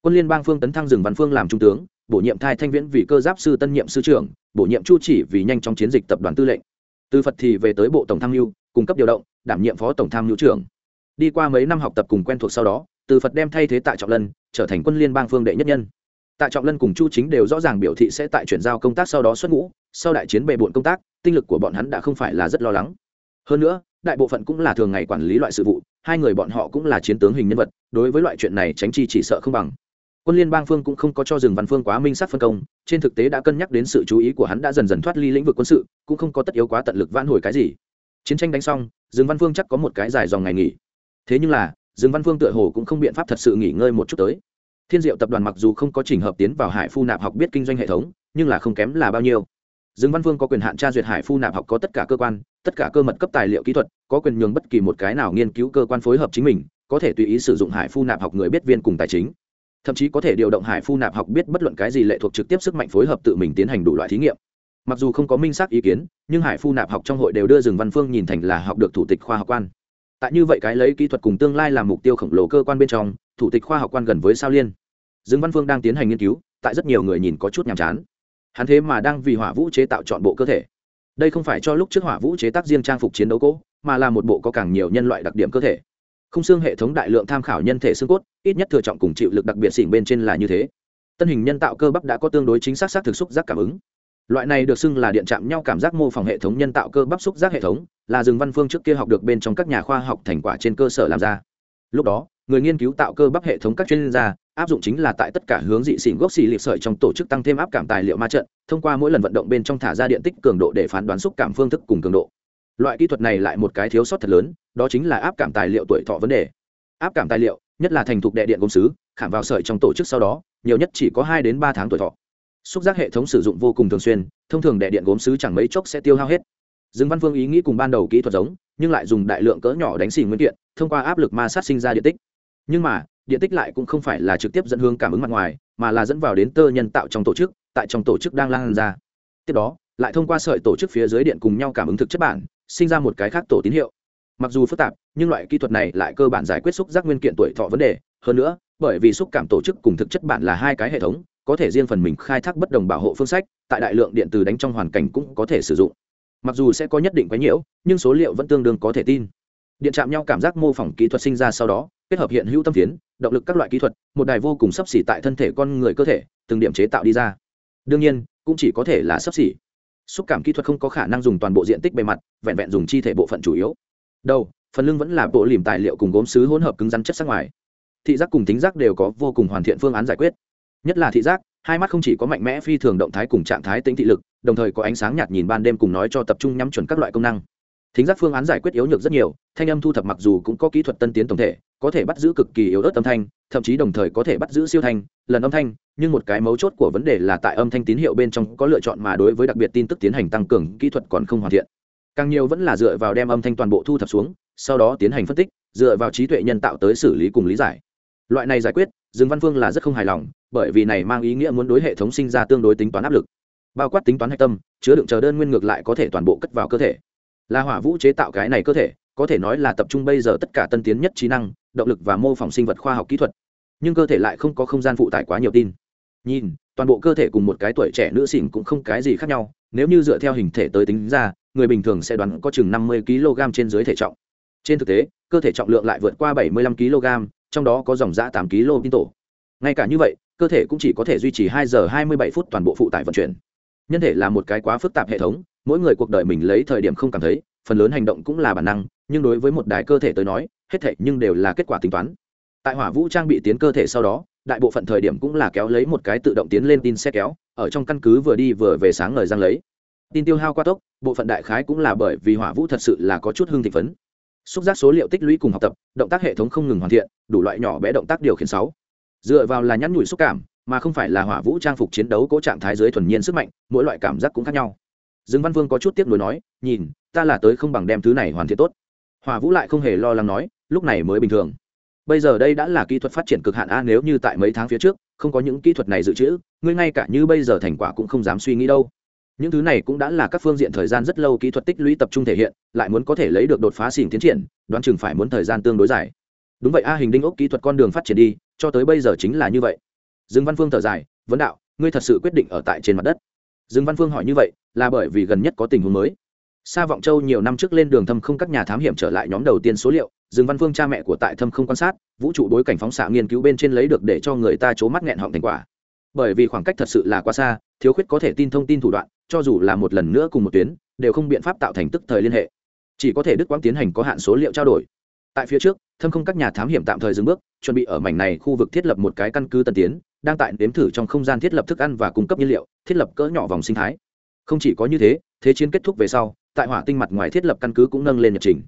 [SPEAKER 1] Quân liên bang phương tấn thăng rừng văn phương làm trung tướng bổ nhiệm thai thanh viễn vì cơ giáp sư tân nhiệm sư trưởng, bổ nhiệm chu chỉ vì nhanh trong chiến dịch tập đoàn tư lệnh. Từ phật thì về tới bộ tổng tham mưu, cung cấp điều động, đảm nhiệm phó tổng tham mưu trưởng. Đi qua mấy năm học tập cùng quen thuộc sau đó, từ phật đem thay thế tại trọng lân, trở thành quân liên bang phương đệ nhất nhân. Tạ trọng lân cùng chu chính đều rõ ràng biểu thị sẽ tại chuyển giao công tác sau đó xuất ngũ, sau đại chiến bề bộn công tác, tinh lực của bọn hắn đã không phải là rất lo lắng. Hơn nữa, đại bộ phận cũng là thường ngày quản lý loại sự vụ, hai người bọn họ cũng là chiến tướng hình nhân vật, đối với loại chuyện này tránh chi chỉ sợ không bằng quân liên bang phương cũng không có cho rừng văn phương quá minh sắc phân công, trên thực tế đã cân nhắc đến sự chú ý của hắn đã dần dần thoát ly lĩnh vực quân sự, cũng không có tất yếu quá tận lực vãn hồi cái gì. Chiến tranh đánh xong rừng văn phương chắc có một cái dài dòng ngày nghỉ. Thế nhưng là rừng văn phương tựa hồ cũng không biện pháp thật sự nghỉ ngơi một chút tới. Thiên diệu tập đoàn mặc dù không có trình hợp tiến vào hải phu nạp học biết kinh doanh hệ thống, nhưng là không kém là bao nhiêu. Dương văn vương có quyền hạn tra duyệt hải phu nạp học có tất cả cơ quan, tất cả cơ mật cấp tài liệu kỹ thuật, có quyền nhường bất kỳ một cái nào nghiên cứu cơ quan phối hợp chính mình, có thể tùy ý sử dụng hải phu nạp học người biết viên cùng tài chính thậm chí có thể điều động hải phu nạp học biết bất luận cái gì lệ thuộc trực tiếp sức mạnh phối hợp tự mình tiến hành đủ loại thí nghiệm. Mặc dù không có minh xác ý kiến, nhưng hải phu nạp học trong hội đều đưa rừng văn phương nhìn thành là học được thủ tịch khoa học quan. Tại như vậy cái lấy kỹ thuật cùng tương lai làm mục tiêu khổng lồ cơ quan bên trong, thủ tịch khoa học quan gần với sao liên. Dương văn phương đang tiến hành nghiên cứu, tại rất nhiều người nhìn có chút nhàm chán. Hắn thế mà đang vì hỏa vũ chế tạo chọn bộ cơ thể. Đây không phải cho lúc trước hỏa vũ chế tác riêng trang phục chiến đấu cỗ mà là một bộ có càng nhiều nhân loại đặc điểm cơ thể không xương hệ thống đại lượng tham khảo nhân thể xương cốt, ít nhất thừa trọng cùng chịu lực đặc biệt xỉn bên trên là như thế. Tân hình nhân tạo cơ bắp đã có tương đối chính xác xác thực xúc giác cảm ứng. Loại này được xưng là điện chạm nhau cảm giác mô phỏng hệ thống nhân tạo cơ bắp xúc giác hệ thống, là rừng văn phương trước kia học được bên trong các nhà khoa học thành quả trên cơ sở làm ra. Lúc đó, người nghiên cứu tạo cơ bắp hệ thống các chuyên gia, áp dụng chính là tại tất cả hướng dị xỉn gốc xì liệt sợi trong tổ chức tăng thêm áp cảm tài liệu ma trận, thông qua mỗi lần vận động bên trong thả ra điện tích cường độ để phán đoán xúc cảm phương thức cùng cường độ loại kỹ thuật này lại một cái thiếu sót thật lớn, đó chính là áp cảm tài liệu tuổi thọ vấn đề. Áp cảm tài liệu, nhất là thành thục đệ điện công sứ khảm vào sợi trong tổ chức sau đó, nhiều nhất chỉ có hai đến ba tháng tuổi thọ. Xúc giác hệ thống sử dụng vô cùng thường xuyên, thông thường đệ điện gốm sứ chẳng mấy chốc sẽ tiêu hao hết. Dương văn phương ý nghĩ cùng ban đầu kỹ thuật giống, nhưng lại dùng đại lượng cỡ nhỏ đánh xì nguyên kiện, thông qua áp lực ma sát sinh ra điện tích. Nhưng mà, điện tích lại cũng không phải là trực tiếp dẫn hướng cảm ứng mặt ngoài, mà là dẫn vào đến tơ nhân tạo trong tổ chức, tại trong tổ chức đang lan ra. Tiếp đó, lại thông qua sợi tổ chức phía dưới điện cùng nhau cảm ứng thực chất bản sinh ra một cái khác tổ tín hiệu. Mặc dù phức tạp, nhưng loại kỹ thuật này lại cơ bản giải quyết xúc giác nguyên kiện tuổi thọ vấn đề. Hơn nữa, bởi vì xúc cảm tổ chức cùng thực chất bản là hai cái hệ thống, có thể riêng phần mình khai thác bất đồng bảo hộ phương sách, tại đại lượng điện từ đánh trong hoàn cảnh cũng có thể sử dụng. Mặc dù sẽ có nhất định quái nhiễu, nhưng số liệu vẫn tương đương có thể tin. Điện chạm nhau cảm giác mô phỏng kỹ thuật sinh ra sau đó, kết hợp hiện hữu tâm phiến, động lực các loại kỹ thuật, một đài vô cùng sấp xỉ tại thân thể con người cơ thể, từng điểm chế tạo đi ra. Đương nhiên, cũng chỉ có thể là sấp xỉ xúc cảm kỹ thuật không có khả năng dùng toàn bộ diện tích bề mặt, vẹn vẹn dùng chi thể bộ phận chủ yếu. Đầu, phần lưng vẫn là bộ lìm tài liệu cùng gốm xứ hỗn hợp cứng rắn chất sắc ngoài. Thị giác cùng tính giác đều có vô cùng hoàn thiện phương án giải quyết. Nhất là thị giác, hai mắt không chỉ có mạnh mẽ phi thường động thái cùng trạng thái tính thị lực, đồng thời có ánh sáng nhạt nhìn ban đêm cùng nói cho tập trung nhắm chuẩn các loại công năng thính giác phương án giải quyết yếu nhược rất nhiều, thanh âm thu thập mặc dù cũng có kỹ thuật tân tiến tổng thể, có thể bắt giữ cực kỳ yếu ớt âm thanh, thậm chí đồng thời có thể bắt giữ siêu thanh, lần âm thanh, nhưng một cái mấu chốt của vấn đề là tại âm thanh tín hiệu bên trong có lựa chọn mà đối với đặc biệt tin tức tiến hành tăng cường, kỹ thuật còn không hoàn thiện. Càng nhiều vẫn là dựa vào đem âm thanh toàn bộ thu thập xuống, sau đó tiến hành phân tích, dựa vào trí tuệ nhân tạo tới xử lý cùng lý giải. Loại này giải quyết, dương văn phương là rất không hài lòng, bởi vì này mang ý nghĩa muốn đối hệ thống sinh ra tương đối tính toán áp lực. Bao quát tính toán hạch tâm, chứa đựng chờ đơn nguyên ngược lại có thể toàn bộ cất vào cơ thể là hỏa vũ chế tạo cái này cơ thể, có thể nói là tập trung bây giờ tất cả tân tiến nhất trí năng, động lực và mô phỏng sinh vật khoa học kỹ thuật. Nhưng cơ thể lại không có không gian phụ tải quá nhiều tin. Nhìn, toàn bộ cơ thể cùng một cái tuổi trẻ nữ xỉn cũng không cái gì khác nhau, nếu như dựa theo hình thể tới tính ra, người bình thường sẽ đoán có chừng năm mươi kg trên dưới thể trọng. Trên thực tế, cơ thể trọng lượng lại vượt qua bảy mươi lăm kg, trong đó có dòng giã tám kg tin tổ. Ngay cả như vậy, cơ thể cũng chỉ có thể duy trì hai giờ hai mươi bảy phút toàn bộ phụ tải vận chuyển. Nhân thể là một cái quá phức tạp hệ thống mỗi người cuộc đời mình lấy thời điểm không cảm thấy, phần lớn hành động cũng là bản năng, nhưng đối với một đài cơ thể tới nói, hết thể nhưng đều là kết quả tính toán. Tại hỏa vũ trang bị tiến cơ thể sau đó, đại bộ phận thời điểm cũng là kéo lấy một cái tự động tiến lên tin xe kéo, ở trong căn cứ vừa đi vừa về sáng ngời giang lấy. Tin tiêu hao qua tốc, bộ phận đại khái cũng là bởi vì hỏa vũ thật sự là có chút hương thị phấn. Xúc giác số liệu tích lũy cùng học tập, động tác hệ thống không ngừng hoàn thiện, đủ loại nhỏ bé động tác điều khiển sáu. Dựa vào là nhắn nhủi xúc cảm, mà không phải là hỏa vũ trang phục chiến đấu cố trạng thái dưới thuần nhiên sức mạnh, mỗi loại cảm giác cũng khác nhau dương văn vương có chút tiếc nuối nói, nhìn, ta là tới không bằng đem thứ này hoàn thiện tốt. Hòa vũ lại không hề lo lắng nói, lúc này mới bình thường. Bây giờ đây đã là kỹ thuật phát triển cực hạn a, nếu như tại mấy tháng phía trước, không có những kỹ thuật này dự trữ, ngươi ngay cả như bây giờ thành quả cũng không dám suy nghĩ đâu. Những thứ này cũng đã là các phương diện thời gian rất lâu kỹ thuật tích lũy tập trung thể hiện, lại muốn có thể lấy được đột phá xỉn tiến triển, đoán chừng phải muốn thời gian tương đối dài. Đúng vậy a, hình đinh ốc kỹ thuật con đường phát triển đi, cho tới bây giờ chính là như vậy. Dương văn phương thở dài, vấn đạo, ngươi thật sự quyết định ở tại trên mặt đất. Dương văn phương hỏi như vậy là bởi vì gần nhất có tình huống mới. Sa Vọng Châu nhiều năm trước lên đường thâm không các nhà thám hiểm trở lại nhóm đầu tiên số liệu, dương văn phương cha mẹ của tại thâm không quan sát vũ trụ đối cảnh phóng xạ nghiên cứu bên trên lấy được để cho người ta c mắt nghẹn họng thành quả. Bởi vì khoảng cách thật sự là quá xa thiếu khuyết có thể tin thông tin thủ đoạn cho dù là một lần nữa cùng một tuyến đều không biện pháp tạo thành tức thời liên hệ. Chỉ có thể đức quãng tiến hành có hạn số liệu trao đổi. Tại phía trước thâm không các nhà thám hiểm tạm thời dừng bước chuẩn bị ở mảnh này khu vực thiết lập một cái căn cứ tân tiến đang tại nếm thử trong không gian thiết lập thức ăn và cung cấp nhiên liệu thiết lập cỡ nhỏ vòng sinh thái không chỉ có như thế thế chiến kết thúc về sau tại hỏa tinh mặt ngoài thiết lập căn cứ cũng nâng lên nhật trình.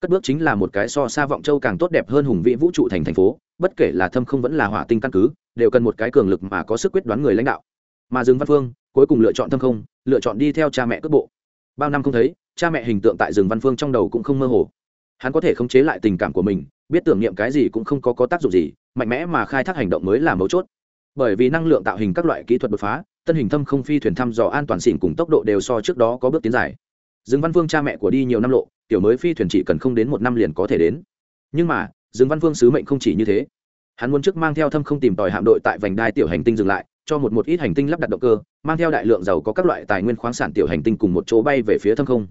[SPEAKER 1] Cất bước chính là một cái so xa vọng châu càng tốt đẹp hơn hùng vĩ vũ trụ thành thành phố bất kể là thâm không vẫn là hỏa tinh căn cứ đều cần một cái cường lực mà có sức quyết đoán người lãnh đạo. Mà dương văn phương cuối cùng lựa chọn thâm không lựa chọn đi theo cha mẹ cước bộ. Bao năm không thấy cha mẹ hình tượng tại rừng văn phương trong đầu cũng không mơ hồ. Hắn có thể khống chế lại tình cảm của mình biết tưởng niệm cái gì cũng không có, có tác dụng gì mạnh mẽ mà khai thác hành động mới là mấu chốt. Bởi vì năng lượng tạo hình các loại kỹ thuật đột phá tân hình thâm không phi thuyền thăm dò an toàn xỉn cùng tốc độ đều so trước đó có bước tiến dài. Dương văn phương cha mẹ của đi nhiều năm lộ, tiểu mới phi thuyền chỉ cần không đến một năm liền có thể đến. Nhưng mà, dương văn phương sứ mệnh không chỉ như thế. Hắn muốn trước mang theo thâm không tìm tòi hạm đội tại vành đai tiểu hành tinh dừng lại, cho một một ít hành tinh lắp đặt động cơ, mang theo đại lượng dầu có các loại tài nguyên khoáng sản tiểu hành tinh cùng một chỗ bay về phía thâm không.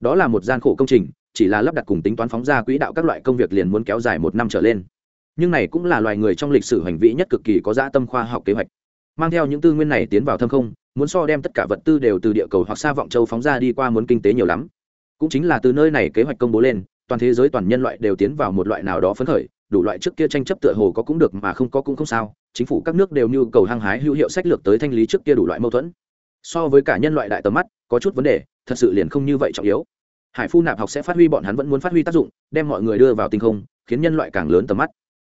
[SPEAKER 1] Đó là một gian khổ công trình, chỉ là lắp đặt cùng tính toán phóng ra quỹ đạo các loại công việc liền muốn kéo dài một năm trở lên. Nhưng này cũng là loài người trong lịch sử hành vĩ nhất cực kỳ có dã tâm khoa học kế hoạch mang theo những tư nguyên này tiến vào thâm không, muốn so đem tất cả vật tư đều từ địa cầu hoặc xa vọng châu phóng ra đi qua muốn kinh tế nhiều lắm. Cũng chính là từ nơi này kế hoạch công bố lên, toàn thế giới toàn nhân loại đều tiến vào một loại nào đó phấn khởi, đủ loại trước kia tranh chấp tựa hồ có cũng được mà không có cũng không sao, chính phủ các nước đều nhu cầu hăng hái hữu hiệu sách lược tới thanh lý trước kia đủ loại mâu thuẫn. So với cả nhân loại đại tầm mắt, có chút vấn đề, thật sự liền không như vậy trọng yếu. Hải phu nạp học sẽ phát huy bọn hắn vẫn muốn phát huy tác dụng, đem mọi người đưa vào tinh không, khiến nhân loại càng lớn tầm mắt.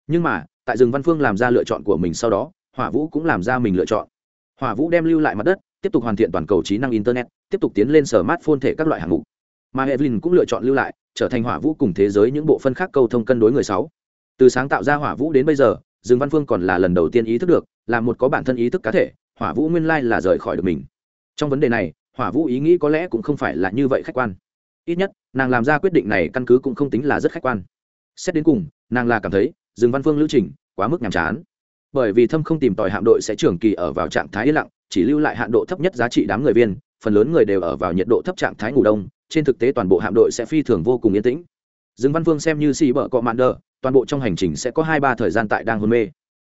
[SPEAKER 1] Nhưng mà, tại rừng văn phương làm ra lựa chọn của mình sau đó hỏa vũ cũng làm ra mình lựa chọn. Hỏa vũ đem lưu lại mặt đất, tiếp tục hoàn thiện toàn cầu trí năng internet, tiếp tục tiến lên sở mát phôn thể các loại hạng mục. Mà evelyn cũng lựa chọn lưu lại, trở thành hỏa vũ cùng thế giới những bộ phân khác câu thông cân đối người sáu. Từ sáng tạo ra hỏa vũ đến bây giờ, dương văn phương còn là lần đầu tiên ý thức được, là một có bản thân ý thức cá thể, hỏa vũ nguyên lai là rời khỏi được mình. Trong vấn đề này, hỏa vũ ý nghĩ có lẽ cũng không phải là như vậy khách quan. Ít nhất, nàng làm ra quyết định này căn cứ cũng không tính là rất khách quan. Xét đến cùng, nàng là cảm thấy, dương văn phương lưu trình quá mức nhàm chán bởi vì thâm không tìm tòi hạm đội sẽ trường kỳ ở vào trạng thái yên lặng, chỉ lưu lại hạn độ thấp nhất giá trị đám người viên, phần lớn người đều ở vào nhiệt độ thấp trạng thái ngủ đông, trên thực tế toàn bộ hạm đội sẽ phi thường vô cùng yên tĩnh. Dương văn vương xem như xì bở cọ mạn đờ, toàn bộ trong hành trình sẽ có hai ba thời gian tại đang hôn mê.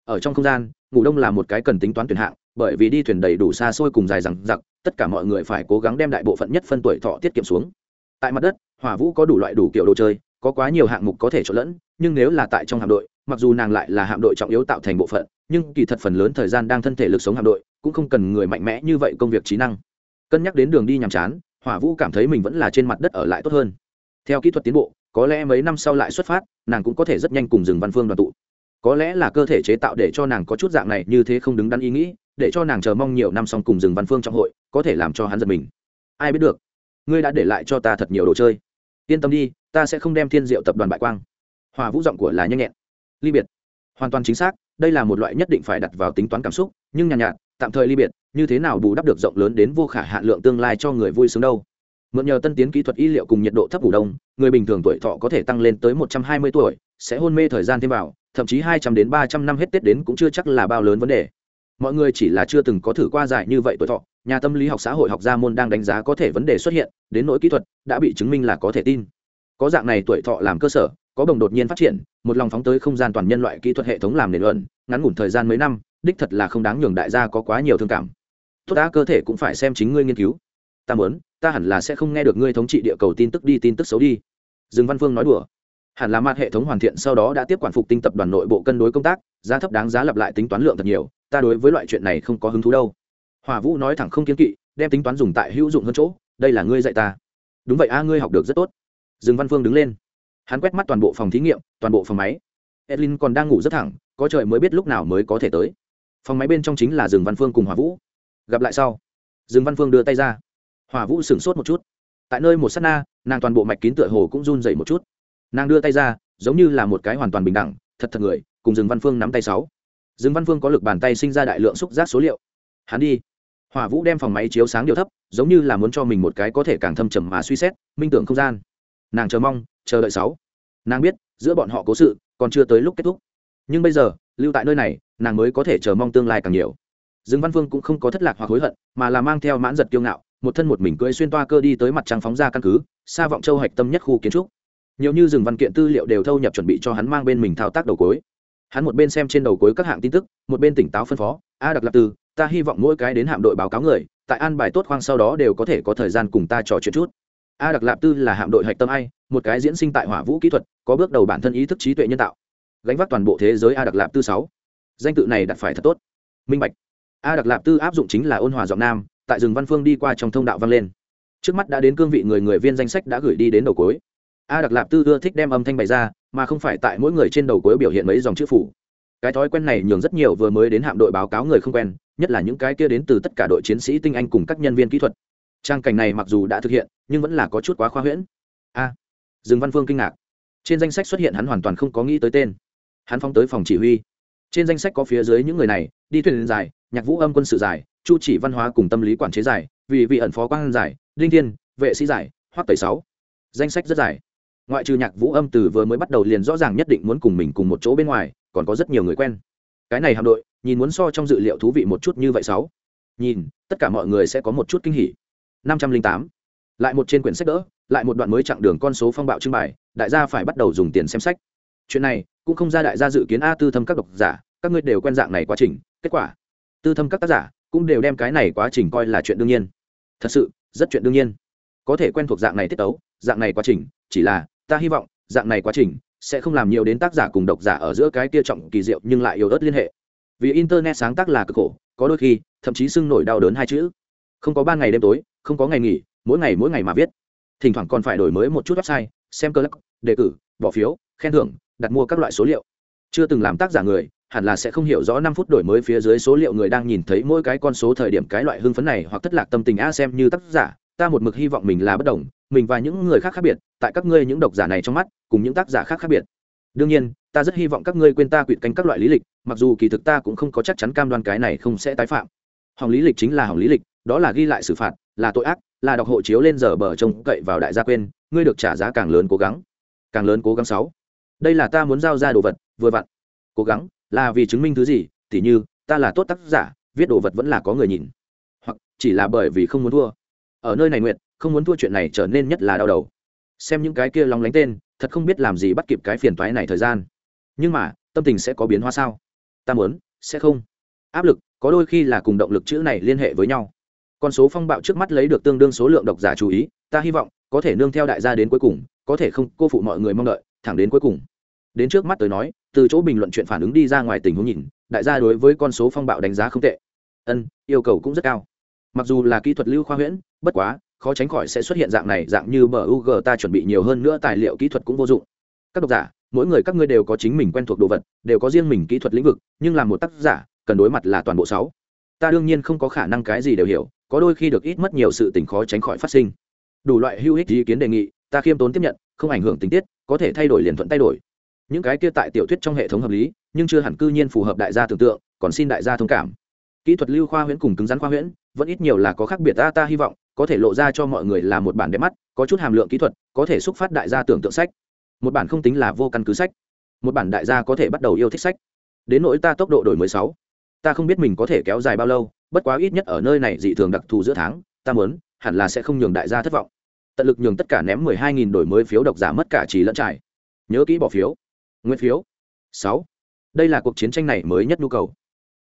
[SPEAKER 1] Ở trong không gian, ngủ đông là một cái cần tính toán tuyển hạng, bởi vì đi thuyền đầy đủ xa xôi cùng dài rằng giặc tất cả mọi người phải cố gắng đem đại bộ phận nhất phân tuổi thọ tiết kiệm xuống. Tại mặt đất, hỏa vũ có đủ loại đủ kiểu đồ chơi, có quá nhiều hạng mục có thể trộn lẫn, nhưng nếu là tại trong hạm đội mặc dù nàng lại là hạm đội trọng yếu tạo thành bộ phận, nhưng kỳ thật phần lớn thời gian đang thân thể lực sống hạm đội, cũng không cần người mạnh mẽ như vậy công việc trí năng. Cân nhắc đến đường đi nhàm chán, hỏa vũ cảm thấy mình vẫn là trên mặt đất ở lại tốt hơn. Theo kỹ thuật tiến bộ, có lẽ mấy năm sau lại xuất phát, nàng cũng có thể rất nhanh cùng rừng văn phương đoàn tụ. Có lẽ là cơ thể chế tạo để cho nàng có chút dạng này như thế không đứng đắn ý nghĩ, để cho nàng chờ mong nhiều năm xong cùng rừng văn phương trong hội, có thể làm cho hắn giật mình. Ai biết được, ngươi đã để lại cho ta thật nhiều đồ chơi. Yên tâm đi, ta sẽ không đem thiên diệu tập đoàn bại quang. Hòa vũ giọng của là nhanh nhẹn ly biệt. Hoàn toàn chính xác đây là một loại nhất định phải đặt vào tính toán cảm xúc nhưng nhàn nhạt, nhạt tạm thời ly biệt như thế nào bù đắp được rộng lớn đến vô khả hạn lượng tương lai cho người vui sướng đâu. Mượn nhờ tân tiến kỹ thuật y liệu cùng nhiệt độ thấp ngủ đông người bình thường tuổi thọ có thể tăng lên tới một trăm hai mươi tuổi sẽ hôn mê thời gian thêm vào thậm chí hai trăm đến ba trăm năm hết tết đến cũng chưa chắc là bao lớn vấn đề. Mọi người chỉ là chưa từng có thử qua giải như vậy tuổi thọ nhà tâm lý học xã hội học gia môn đang đánh giá có thể vấn đề xuất hiện đến nỗi kỹ thuật đã bị chứng minh là có thể tin. Có dạng này tuổi thọ làm cơ sở có đồng đột nhiên phát triển, một lòng phóng tới không gian toàn nhân loại kỹ thuật hệ thống làm nền luận, ngắn ngủn thời gian mấy năm, đích thật là không đáng nhường đại gia có quá nhiều thương cảm. Tốt đã cơ thể cũng phải xem chính ngươi nghiên cứu. Ta muốn, ta hẳn là sẽ không nghe được ngươi thống trị địa cầu tin tức đi, tin tức xấu đi. Dương văn phương nói đùa. Hẳn là mặt hệ thống hoàn thiện sau đó đã tiếp quản phục tinh tập đoàn nội bộ cân đối công tác, giá thấp đáng giá lặp lại tính toán lượng thật nhiều, ta đối với loại chuyện này không có hứng thú đâu. Hòa vũ nói thẳng không kiến kỵ, đem tính toán dùng tại hữu dụng hơn chỗ, đây là ngươi dạy ta. Đúng vậy a, ngươi học được rất tốt. Dương văn phương đứng lên hắn quét mắt toàn bộ phòng thí nghiệm, toàn bộ phòng máy. Edlin còn đang ngủ rất thẳng, có trời mới biết lúc nào mới có thể tới. Phòng máy bên trong chính là rừng văn phương cùng hòa vũ. Gặp lại sau rừng văn phương đưa tay ra. Hòa vũ sửng sốt một chút. Tại nơi một s á t na, nàng toàn bộ mạch kín tựa hồ cũng run dậy một chút. Nàng đưa tay ra, giống như là một cái hoàn toàn bình đẳng, thật thật người, cùng rừng văn phương nắm tay sáu. Rừng văn phương có lực bàn tay sinh ra đại lượng xúc giác số liệu. Hắn đi. Hòa vũ đem phòng máy chiếu sáng điều thấp, giống như là muốn cho mình một cái có thể càng thâm trầm mà suy xét, minh tưởng không gian. Nàng chờ mong chờ đợi sáu. Nàng biết, giữa bọn họ cố sự còn chưa tới lúc kết thúc. Nhưng bây giờ, lưu tại nơi này, nàng mới có thể chờ mong tương lai càng nhiều. Dương văn phương cũng không có thất lạc hoặc hối hận, mà là mang theo mãn giật kiêu ngạo, một thân một mình cưỡi xuyên toa cơ đi tới mặt trăng phóng ra căn cứ, xa vọng châu hạch tâm nhất khu kiến trúc. Nhiều như rừng văn kiện tư liệu đều thâu nhập chuẩn bị cho hắn mang bên mình thao tác đầu cuối. Hắn một bên xem trên đầu cuối các hạng tin tức, một bên tỉnh táo phân phó, a đặc lập tư ta hy vọng mỗi cái đến hạm đội báo cáo người, tại an bài tốt khoang sau đó đều có thể có thời gian cùng ta trò chuyện chút a đặc lạp tư là hạm đội hạch tâm ai, một cái diễn sinh tại hỏa vũ kỹ thuật, có bước đầu bản thân ý thức trí tuệ nhân tạo. Gánh vác toàn bộ thế giới a đặc lạp tư sáu. Danh tự này đặt phải thật tốt. Minh bạch. A đặc lạp tư áp dụng chính là ôn hòa giọng nam, tại rừng văn phương đi qua trong thông đạo vang lên. Trước mắt đã đến cương vị người người viên danh sách đã gửi đi đến đầu cuối. A đặc lạp tư ưa thích đem âm thanh bày ra, mà không phải tại mỗi người trên đầu cuối biểu hiện mấy dòng chữ phủ. Cái thói quen này nhường rất nhiều vừa mới đến hạm đội báo cáo người không quen, nhất là những cái kia đến từ tất cả đội chiến sĩ tinh anh cùng các nhân viên kỹ thuật trang cảnh này mặc dù đã thực hiện nhưng vẫn là có chút quá khoa huyễn. A à, dương văn phương kinh ngạc. Trên danh sách xuất hiện hắn hoàn toàn không có nghĩ tới tên. Hắn phóng tới phòng chỉ huy. Trên danh sách có phía dưới những người này đi thuyền dài nhạc vũ âm quân sự dài chu chỉ văn hóa cùng tâm lý quản chế dài vì vị ẩn phó quan giải linh thiên vệ sĩ giải hoắc tẩy sáu. Danh sách rất dài. Ngoại trừ nhạc vũ âm từ vừa mới bắt đầu liền rõ ràng nhất định muốn cùng mình cùng một chỗ bên ngoài còn có rất nhiều người quen. Cái này hạm đội nhìn muốn so trong dự liệu thú vị một chút như vậy sáu. Nhìn tất cả mọi người sẽ có một chút kinh hỉ năm trăm linh tám. Lại một trên quyển sách đỡ, lại một đoạn mới chặng đường con số phong bạo trưng bày, đại gia phải bắt đầu dùng tiền xem sách. Chuyện này, cũng không ra đại gia dự kiến, a, tư thâm các độc giả, các ngươi đều quen dạng này quá trình, kết quả. Tư thâm các tác giả cũng đều đem cái này quá trình coi là chuyện đương nhiên. Thật sự, rất chuyện đương nhiên. Có thể quen thuộc dạng này tiết tấu, dạng này quá trình, chỉ là, ta hy vọng, dạng này quá trình sẽ không làm nhiều đến tác giả cùng độc giả ở giữa cái kia trọng kỳ diệu nhưng lại yếu ớt liên hệ. Vì internet sáng tác là cực khổ, có đôi khi, thậm chí sưng nổi đau đớn hai chữ. Không có ba ngày đêm tối không có ngày nghỉ, mỗi ngày mỗi ngày mà viết. Thỉnh thoảng còn phải đổi mới một chút website, xem cơ lắc đề cử, bỏ phiếu, khen thưởng, đặt mua các loại số liệu. Chưa từng làm tác giả người, hẳn là sẽ không hiểu rõ năm phút đổi mới phía dưới số liệu người đang nhìn thấy mỗi cái con số thời điểm cái loại hưng phấn này hoặc thất lạc tâm tình a xem như tác giả. Ta một mực hy vọng mình là bất đồng, mình và những người khác khác biệt, tại các ngươi những độc giả này trong mắt, cùng những tác giả khác khác biệt. Đương nhiên, ta rất hy vọng các ngươi quên ta quyệt canh các loại lý lịch, mặc dù kỳ thực ta cũng không có chắc chắn cam đoan cái này không sẽ tái phạm. Hỏng lý lịch chính là hỏng lý lịch, đó là ghi lại xử phạt là tội ác, là đọc hộ chiếu lên giờ bờ trông cậy vào đại gia quên, ngươi được trả giá càng lớn cố gắng. Càng lớn cố gắng sáu. Đây là ta muốn giao ra đồ vật, vừa vặn. Cố gắng, là vì chứng minh thứ gì? Tỉ như, ta là tốt tác giả, viết đồ vật vẫn là có người nhìn. Hoặc, chỉ là bởi vì không muốn thua. Ở nơi này nguyện, không muốn thua chuyện này trở nên nhất là đau đầu. Xem những cái kia lóng lánh tên, thật không biết làm gì bắt kịp cái phiền toái này thời gian. Nhưng mà, tâm tình sẽ có biến hóa sao? Ta muốn, sẽ không. Áp lực, có đôi khi là cùng động lực chữ này liên hệ với nhau con số phong bạo trước mắt lấy được tương đương số lượng độc giả chú ý ta hy vọng có thể nương theo đại gia đến cuối cùng có thể không cô phụ mọi người mong đợi thẳng đến cuối cùng đến trước mắt tới nói từ chỗ bình luận chuyện phản ứng đi ra ngoài tình huống nhìn đại gia đối với con số phong bạo đánh giá không tệ ân yêu cầu cũng rất cao mặc dù là kỹ thuật lưu khoa huyễn bất quá khó tránh khỏi sẽ xuất hiện dạng này dạng như bờ UG ta chuẩn bị nhiều hơn nữa tài liệu kỹ thuật cũng vô dụng. Các độc giả, mỗi người các ngươi đều có chính mình quen thuộc đồ vật, đều có riêng mình kỹ thuật lĩnh vực, nhưng làm một tác giả, cần đối mặt là toàn bộ sáu. Ta đương nhiên không có khả năng cái gì đều hiểu, có đôi khi được ít mất nhiều sự tình khó tránh khỏi phát sinh. Đủ loại hữu ích ý kiến đề nghị, ta khiêm tốn tiếp nhận, không ảnh hưởng tình tiết, có thể thay đổi liền thuận thay đổi. Những cái kia tại tiểu thuyết trong hệ thống hợp lý, nhưng chưa hẳn cư nhiên phù hợp đại gia tưởng tượng, còn xin đại gia thông cảm. Kỹ thuật lưu khoa huyễn cùng cứng rắn khoa huyễn, vẫn ít nhiều là có khác biệt ta ta hy vọng có thể lộ ra cho mọi người là một bản đẹp mắt có chút hàm lượng kỹ thuật có thể xúc phát đại gia tưởng tượng sách một bản không tính là vô căn cứ sách một bản đại gia có thể bắt đầu yêu thích sách đến nỗi ta tốc độ đổi mới sáu ta không biết mình có thể kéo dài bao lâu, bất quá ít nhất ở nơi này dị thường đặc thù giữa tháng, ta muốn, hẳn là sẽ không nhường đại gia thất vọng. Tận lực nhường tất cả ném mười hai nghìn đổi mới phiếu độc giả mất cả trì lẫn trải. Nhớ kỹ bỏ phiếu. Nguyên phiếu. Sáu. Đây là cuộc chiến tranh này mới nhất nhu cầu.